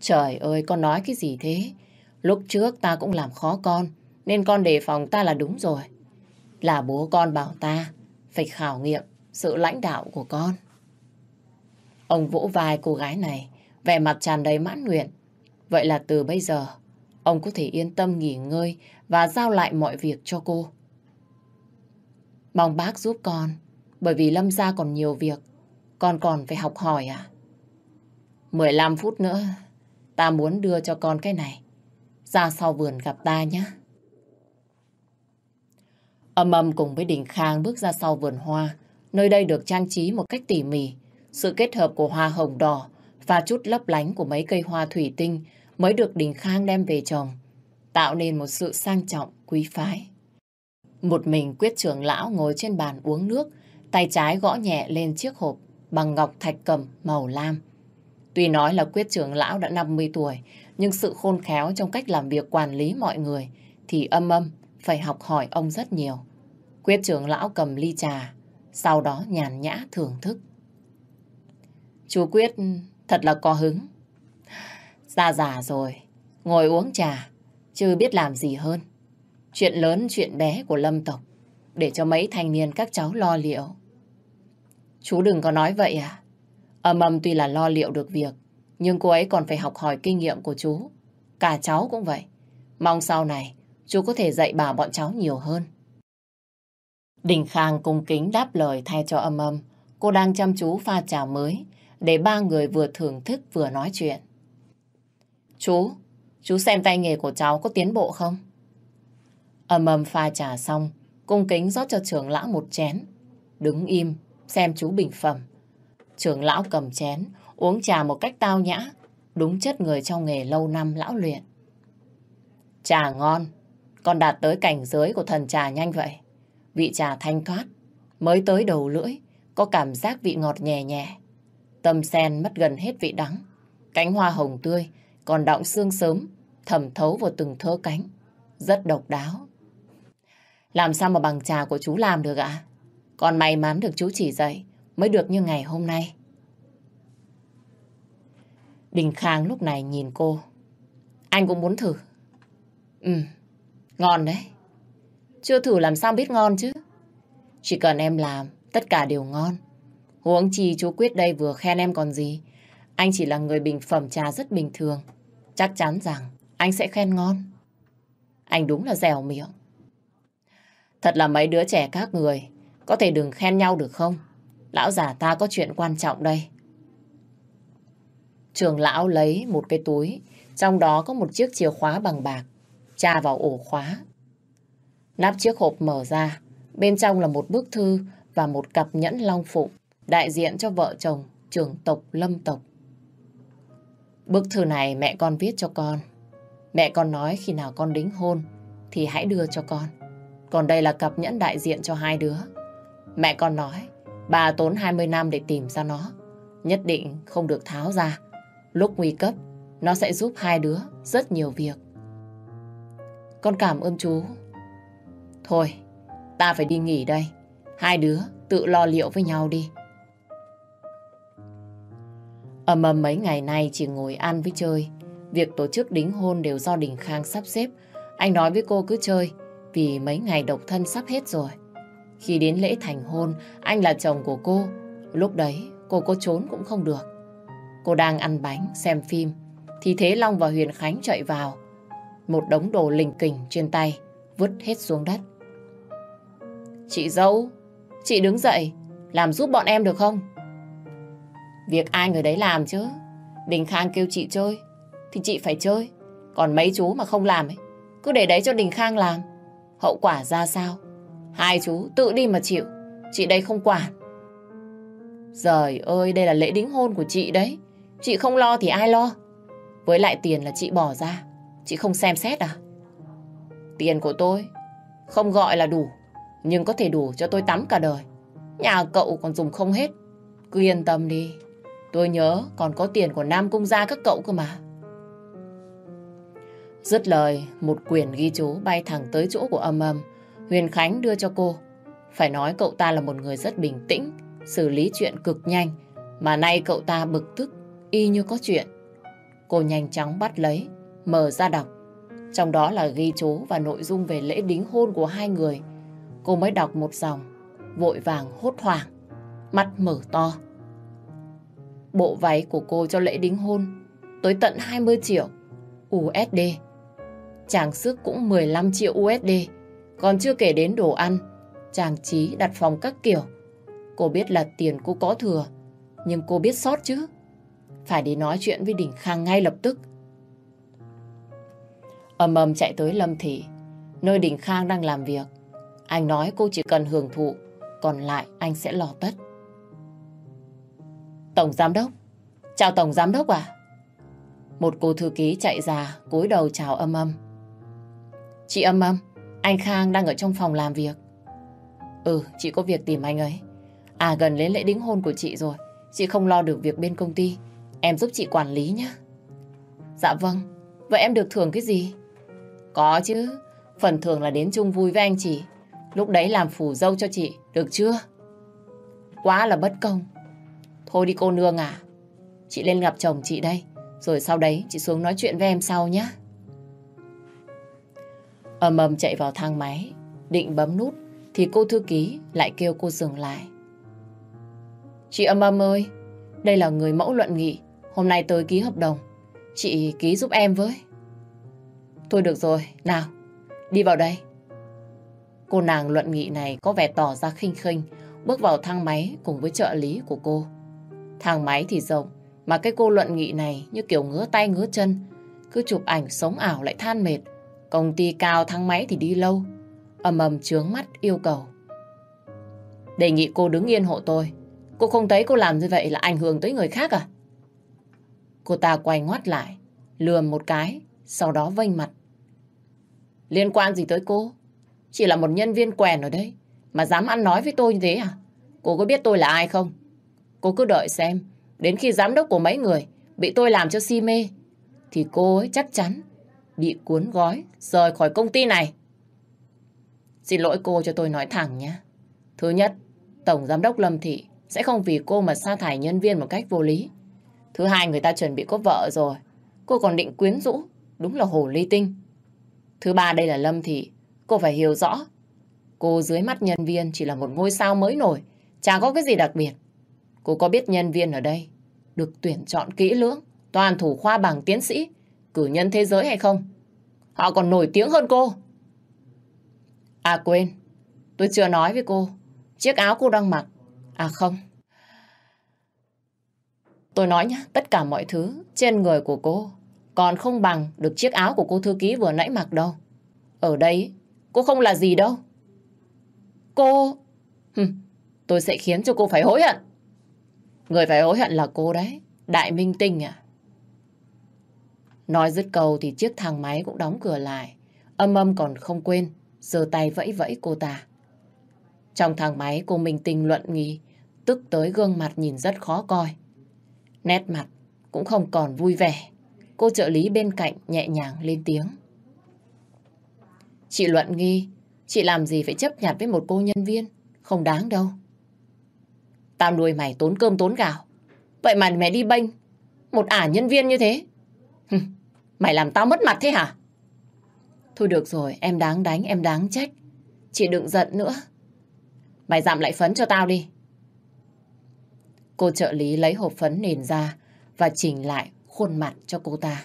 Trời ơi, con nói cái gì thế? Lúc trước ta cũng làm khó con, nên con đề phòng ta là đúng rồi. Là bố con bảo ta phải khảo nghiệm sự lãnh đạo của con. Ông vỗ vai cô gái này, vẻ mặt tràn đầy mãn nguyện. Vậy là từ bây giờ, ông có thể yên tâm nghỉ ngơi và giao lại mọi việc cho cô. Mong bác giúp con, bởi vì Lâm gia còn nhiều việc, con còn phải học hỏi à? 15 phút nữa, ta muốn đưa cho con cái này. Ra sau vườn gặp ta nhé. Âm âm cùng với Đình Khang bước ra sau vườn hoa. Nơi đây được trang trí một cách tỉ mỉ. Sự kết hợp của hoa hồng đỏ và chút lấp lánh của mấy cây hoa thủy tinh mới được Đình Khang đem về trồng, tạo nên một sự sang trọng, quý phái. Một mình quyết trưởng lão ngồi trên bàn uống nước, tay trái gõ nhẹ lên chiếc hộp bằng ngọc thạch cầm màu lam. Tuy nói là quyết trưởng lão đã 50 tuổi, nhưng sự khôn khéo trong cách làm việc quản lý mọi người thì âm âm phải học hỏi ông rất nhiều. Quyết trưởng lão cầm ly trà, sau đó nhàn nhã thưởng thức. Chú Quyết thật là có hứng. Già già rồi, ngồi uống trà, chưa biết làm gì hơn. Chuyện lớn chuyện bé của lâm tộc, để cho mấy thanh niên các cháu lo liệu. Chú đừng có nói vậy à? Âm âm tuy là lo liệu được việc, nhưng cô ấy còn phải học hỏi kinh nghiệm của chú. Cả cháu cũng vậy. Mong sau này chú có thể dạy bảo bọn cháu nhiều hơn. Đình Khang cung kính đáp lời thay cho âm âm. Cô đang chăm chú pha trà mới để ba người vừa thưởng thức vừa nói chuyện. Chú, chú xem tay nghề của cháu có tiến bộ không? Âm âm pha trà xong, cung kính rót cho trưởng lão một chén. Đứng im, xem chú bình phẩm. Trưởng lão cầm chén, uống trà một cách tao nhã, đúng chất người trong nghề lâu năm lão luyện. Trà ngon, còn đạt tới cảnh giới của thần trà nhanh vậy. Vị trà thanh thoát, mới tới đầu lưỡi, có cảm giác vị ngọt nhẹ nhẹ. Tâm sen mất gần hết vị đắng. Cánh hoa hồng tươi, còn đọng xương sớm, thẩm thấu vào từng thớ cánh. Rất độc đáo. Làm sao mà bằng trà của chú làm được ạ? Còn may mắn được chú chỉ dạy, mới được như ngày hôm nay. Đình Khang lúc này nhìn cô. Anh cũng muốn thử. Ừ, ngon đấy. Chưa thử làm sao biết ngon chứ. Chỉ cần em làm, tất cả đều ngon. Huống chi chú Quyết đây vừa khen em còn gì. Anh chỉ là người bình phẩm trà rất bình thường. Chắc chắn rằng anh sẽ khen ngon. Anh đúng là dẻo miệng. Thật là mấy đứa trẻ các người có thể đừng khen nhau được không? Lão già ta có chuyện quan trọng đây. Trường lão lấy một cái túi, trong đó có một chiếc chìa khóa bằng bạc, tra vào ổ khóa. Nắp chiếc hộp mở ra, bên trong là một bức thư và một cặp nhẫn long phụng, đại diện cho vợ chồng trưởng tộc Lâm tộc. Bức thư này mẹ con viết cho con. Mẹ con nói khi nào con đính hôn thì hãy đưa cho con. Còn đây là cặp nhẫn đại diện cho hai đứa. Mẹ con nói bà tốn 20 năm để tìm ra nó. Nhất định không được tháo ra. Lúc nguy cấp, nó sẽ giúp hai đứa rất nhiều việc. Con cảm ơn chú. Thôi, ta phải đi nghỉ đây. Hai đứa tự lo liệu với nhau đi. Ầm ầm mấy ngày nay chỉ ngồi ăn với chơi. Việc tổ chức đính hôn đều do Đình Khang sắp xếp. Anh nói với cô cứ chơi, vì mấy ngày độc thân sắp hết rồi. Khi đến lễ thành hôn, anh là chồng của cô. Lúc đấy, cô có trốn cũng không được. Cô đang ăn bánh, xem phim, thì Thế Long và Huyền Khánh chạy vào. Một đống đồ lình kình trên tay, vứt hết xuống đất. Chị dâu, chị đứng dậy, làm giúp bọn em được không? Việc ai người đấy làm chứ. Đình Khang kêu chị chơi, thì chị phải chơi. Còn mấy chú mà không làm ấy, cứ để đấy cho Đình Khang làm. Hậu quả ra sao? Hai chú tự đi mà chịu. Chị đây không quản. Giời ơi, đây là lễ đính hôn của chị đấy. Chị không lo thì ai lo? Với lại tiền là chị bỏ ra. Chị không xem xét à? Tiền của tôi không gọi là đủ, nhưng có thể đủ cho tôi tắm cả đời. Nhà cậu còn dùng không hết. Cứ yên tâm đi. Tôi nhớ còn có tiền của Nam Cung gia các cậu cơ mà. Dứt lời, một quyển ghi chú bay thẳng tới chỗ của âm âm. Huyền Khánh đưa cho cô Phải nói cậu ta là một người rất bình tĩnh, xử lý chuyện cực nhanh, mà nay cậu ta bực tức, y như có chuyện. Cô nhanh chóng bắt lấy, mở ra đọc. Trong đó là ghi chú và nội dung về lễ đính hôn của hai người. Cô mới đọc một dòng, vội vàng hốt hoảng, mắt mở to. Bộ váy của cô cho lễ đính hôn tới tận 20 triệu USD. chàng sức cũng 15 triệu USD, còn chưa kể đến đồ ăn, trang trí đặt phòng các kiểu. Cô biết là tiền cô có thừa, nhưng cô biết sót chứ. Phải đi nói chuyện với Đình Khang ngay lập tức. Âm ầm chạy tới Lâm Thị, nơi Đình Khang đang làm việc. Anh nói cô chỉ cần hưởng thụ, còn lại anh sẽ lo tất. Tổng Giám Đốc, chào Tổng Giám Đốc à? Một cô thư ký chạy ra, cúi đầu chào âm âm. Chị âm âm, anh Khang đang ở trong phòng làm việc. Ừ, chị có việc tìm anh ấy. À, gần đến lễ đính hôn của chị rồi. Chị không lo được việc bên công ty. Em giúp chị quản lý nhé. Dạ vâng. Vậy em được thưởng cái gì? Có chứ. Phần thường là đến chung vui với anh chị. Lúc đấy làm phủ dâu cho chị. Được chưa? Quá là bất công. Thôi đi cô nương à. Chị lên gặp chồng chị đây. Rồi sau đấy chị xuống nói chuyện với em sau nhé. Ầm ầm chạy vào thang máy. Định bấm nút. Thì cô thư ký lại kêu cô dừng lại. Chị âm âm ơi. Đây là người mẫu luận nghị. Hôm nay tới ký hợp đồng. Chị ký giúp em với. Thôi được rồi. Nào. Đi vào đây. Cô nàng luận nghị này có vẻ tỏ ra khinh khinh, bước vào thang máy cùng với trợ lý của cô. Thang máy thì rộng, mà cái cô luận nghị này như kiểu ngứa tay ngứa chân, cứ chụp ảnh sống ảo lại than mệt. Công ty cao thang máy thì đi lâu, ầm ầm trướng mắt yêu cầu. Đề nghị cô đứng yên hộ tôi. Cô không thấy cô làm như vậy là ảnh hưởng tới người khác à? Cô ta quay ngoắt lại, lườm một cái, sau đó vênh mặt. Liên quan gì tới cô? Chỉ là một nhân viên quèn ở đấy mà dám ăn nói với tôi như thế à? Cô có biết tôi là ai không? Cô cứ đợi xem, đến khi giám đốc của mấy người bị tôi làm cho si mê, thì cô ấy chắc chắn bị cuốn gói rời khỏi công ty này. Xin lỗi cô cho tôi nói thẳng nhé. Thứ nhất, Tổng Giám đốc Lâm Thị sẽ không vì cô mà sa thải nhân viên một cách vô lý. Thứ hai, người ta chuẩn bị có vợ rồi. Cô còn định quyến rũ. Đúng là hồ ly tinh. Thứ ba, đây là Lâm Thị. Cô phải hiểu rõ. Cô dưới mắt nhân viên chỉ là một ngôi sao mới nổi. chả có cái gì đặc biệt. Cô có biết nhân viên ở đây được tuyển chọn kỹ lưỡng, toàn thủ khoa bằng tiến sĩ, cử nhân thế giới hay không? Họ còn nổi tiếng hơn cô. À quên, tôi chưa nói với cô. Chiếc áo cô đang mặc. À không. Tôi nói nhá, tất cả mọi thứ trên người của cô còn không bằng được chiếc áo của cô thư ký vừa nãy mặc đâu. Ở đây, cô không là gì đâu. Cô... Hừm, tôi sẽ khiến cho cô phải hối hận. Người phải hối hận là cô đấy. Đại minh tinh à? Nói dứt câu thì chiếc thang máy cũng đóng cửa lại. Âm âm còn không quên, giơ tay vẫy vẫy cô ta. Trong thang máy cô Minh Tinh luận nghi, tức tới gương mặt nhìn rất khó coi. Nét mặt cũng không còn vui vẻ. Cô trợ lý bên cạnh nhẹ nhàng lên tiếng. Chị luận nghi, chị làm gì phải chấp nhặt với một cô nhân viên, không đáng đâu. Tao nuôi mày tốn cơm tốn gạo, vậy mà mày đi bênh một ả nhân viên như thế. Mày làm tao mất mặt thế hả? Thôi được rồi, em đáng đánh, em đáng trách. Chị đừng giận nữa. Mày giảm lại phấn cho tao đi. Cô trợ lý lấy hộp phấn nền ra và chỉnh lại khuôn mặt cho cô ta.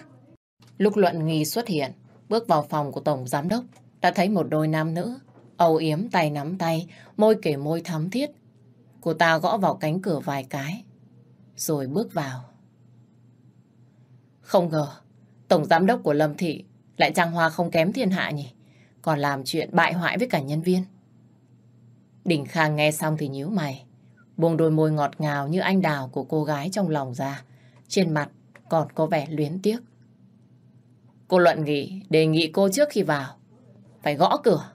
Lúc luận nghi xuất hiện, bước vào phòng của Tổng Giám Đốc, đã thấy một đôi nam nữ, âu yếm tay nắm tay, môi kể môi thắm thiết. Cô ta gõ vào cánh cửa vài cái, rồi bước vào. Không ngờ, Tổng Giám Đốc của Lâm Thị lại trang hoa không kém thiên hạ nhỉ, còn làm chuyện bại hoại với cả nhân viên. Đình Khang nghe xong thì nhíu mày, buông đôi môi ngọt ngào như anh đào của cô gái trong lòng ra, trên mặt còn có vẻ luyến tiếc. Cô luận nghị đề nghị cô trước khi vào phải gõ cửa,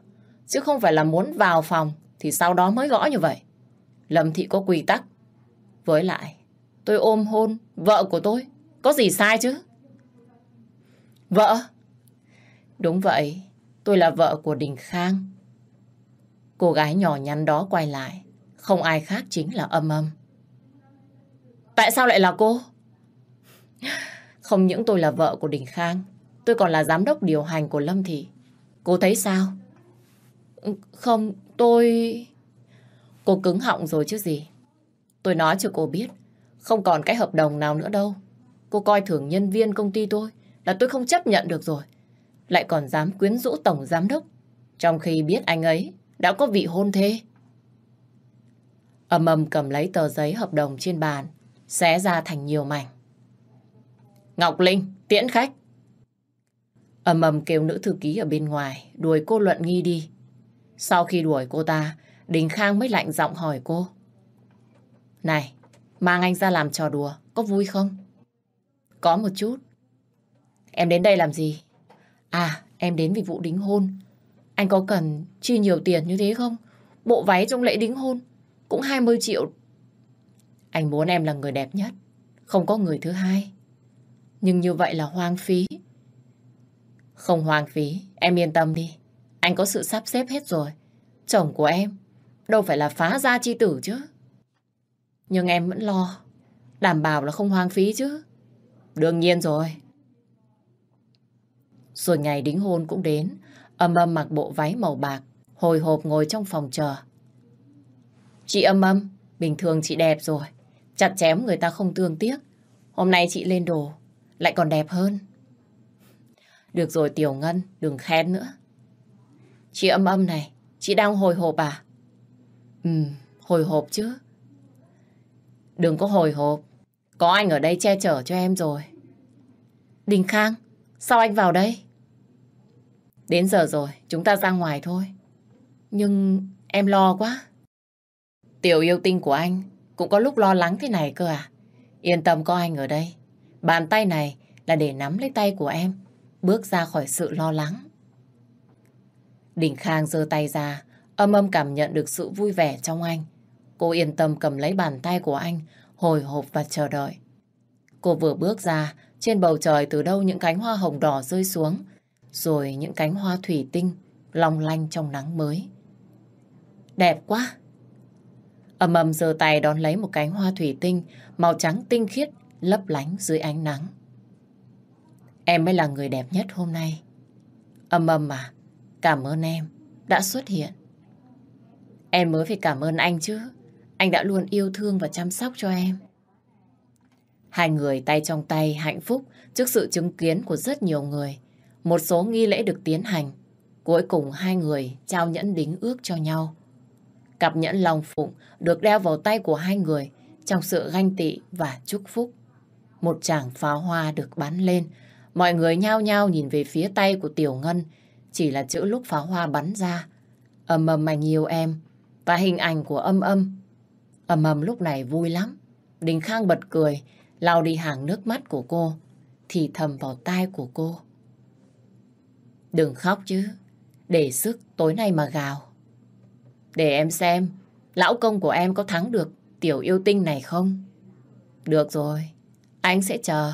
chứ không phải là muốn vào phòng thì sau đó mới gõ như vậy. Lâm Thị có quy tắc. Với lại, tôi ôm hôn vợ của tôi, có gì sai chứ? Vợ? Đúng vậy, tôi là vợ của Đình Khang. Cô gái nhỏ nhắn đó quay lại. Không ai khác chính là âm âm. Tại sao lại là cô? Không những tôi là vợ của Đình Khang, tôi còn là giám đốc điều hành của Lâm Thị. Cô thấy sao? Không, tôi... Cô cứng họng rồi chứ gì. Tôi nói cho cô biết, không còn cái hợp đồng nào nữa đâu. Cô coi thường nhân viên công ty tôi là tôi không chấp nhận được rồi. Lại còn dám quyến rũ tổng giám đốc, trong khi biết anh ấy đã có vị hôn thê. Âm âm cầm lấy tờ giấy hợp đồng trên bàn, xé ra thành nhiều mảnh. Ngọc Linh, tiễn khách. Âm ầm kêu nữ thư ký ở bên ngoài, đuổi cô Luận Nghi đi. Sau khi đuổi cô ta, Đình Khang mới lạnh giọng hỏi cô. Này, mang anh ra làm trò đùa, có vui không? Có một chút. Em đến đây làm gì? À, em đến vì vụ đính hôn. Anh có cần chi nhiều tiền như thế không? Bộ váy trong lễ đính hôn cũng 20 triệu. Anh muốn em là người đẹp nhất, không có người thứ hai. Nhưng như vậy là hoang phí. Không hoang phí, em yên tâm đi. Anh có sự sắp xếp hết rồi. Chồng của em đâu phải là phá gia chi tử chứ. Nhưng em vẫn lo. Đảm bảo là không hoang phí chứ. Đương nhiên rồi. Rồi ngày đính hôn cũng đến. Âm âm mặc bộ váy màu bạc. Hồi hộp ngồi trong phòng chờ. Chị âm âm, bình thường chị đẹp rồi. Chặt chém người ta không thương tiếc. Hôm nay chị lên đồ, lại còn đẹp hơn. Được rồi Tiểu Ngân, đừng khen nữa. Chị âm âm này, chị đang hồi hộp à? Ừ, hồi hộp chứ. Đừng có hồi hộp, có anh ở đây che chở cho em rồi. Đình Khang, sao anh vào đây? Đến giờ rồi, chúng ta ra ngoài thôi. Nhưng em lo quá. Tiểu yêu tinh của anh cũng có lúc lo lắng thế này cơ à? Yên tâm có anh ở đây. Bàn tay này là để nắm lấy tay của em, bước ra khỏi sự lo lắng. Đình Khang giơ tay ra, âm âm cảm nhận được sự vui vẻ trong anh. Cô yên tâm cầm lấy bàn tay của anh, hồi hộp và chờ đợi. Cô vừa bước ra, trên bầu trời từ đâu những cánh hoa hồng đỏ rơi xuống, rồi những cánh hoa thủy tinh long lanh trong nắng mới. Đẹp quá! Âm âm giơ tay đón lấy một cánh hoa thủy tinh màu trắng tinh khiết lấp lánh dưới ánh nắng. Em mới là người đẹp nhất hôm nay. Âm âm à, cảm ơn em đã xuất hiện. Em mới phải cảm ơn anh chứ. Anh đã luôn yêu thương và chăm sóc cho em. Hai người tay trong tay hạnh phúc trước sự chứng kiến của rất nhiều người. Một số nghi lễ được tiến hành. Cuối cùng hai người trao nhẫn đính ước cho nhau. Cặp nhẫn lòng phụng được đeo vào tay của hai người trong sự ganh tị và chúc phúc. Một tràng pháo hoa được bắn lên. Mọi người nhao nhao nhìn về phía tay của Tiểu Ngân. Chỉ là chữ lúc pháo hoa bắn ra. Âm âm anh yêu em. Và hình ảnh của âm âm. Âm âm lúc này vui lắm. Đình Khang bật cười, lau đi hàng nước mắt của cô, thì thầm vào tai của cô. Đừng khóc chứ, để sức tối nay mà gào. Để em xem, lão công của em có thắng được tiểu yêu tinh này không? Được rồi, anh sẽ chờ.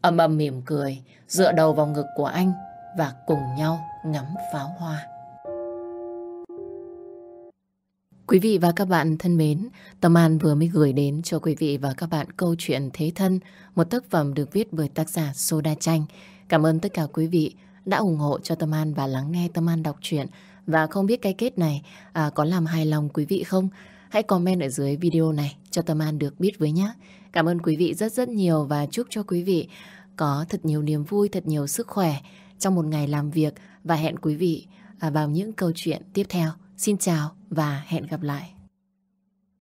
Âm âm mỉm cười, dựa đầu vào ngực của anh và cùng nhau ngắm pháo hoa. Quý vị và các bạn thân mến, Tâm An vừa mới gửi đến cho quý vị và các bạn câu chuyện Thế Thân, một tác phẩm được viết bởi tác giả Soda Chanh. Cảm ơn tất cả quý vị đã ủng hộ cho Tâm An và lắng nghe Tâm An đọc truyện. Và không biết cái kết này à, có làm hài lòng quý vị không? Hãy comment ở dưới video này cho Tâm An được biết với nhé. Cảm ơn quý vị rất rất nhiều và chúc cho quý vị có thật nhiều niềm vui, thật nhiều sức khỏe trong một ngày làm việc và hẹn quý vị à, vào những câu chuyện tiếp theo. Xin chào và hẹn gặp lại.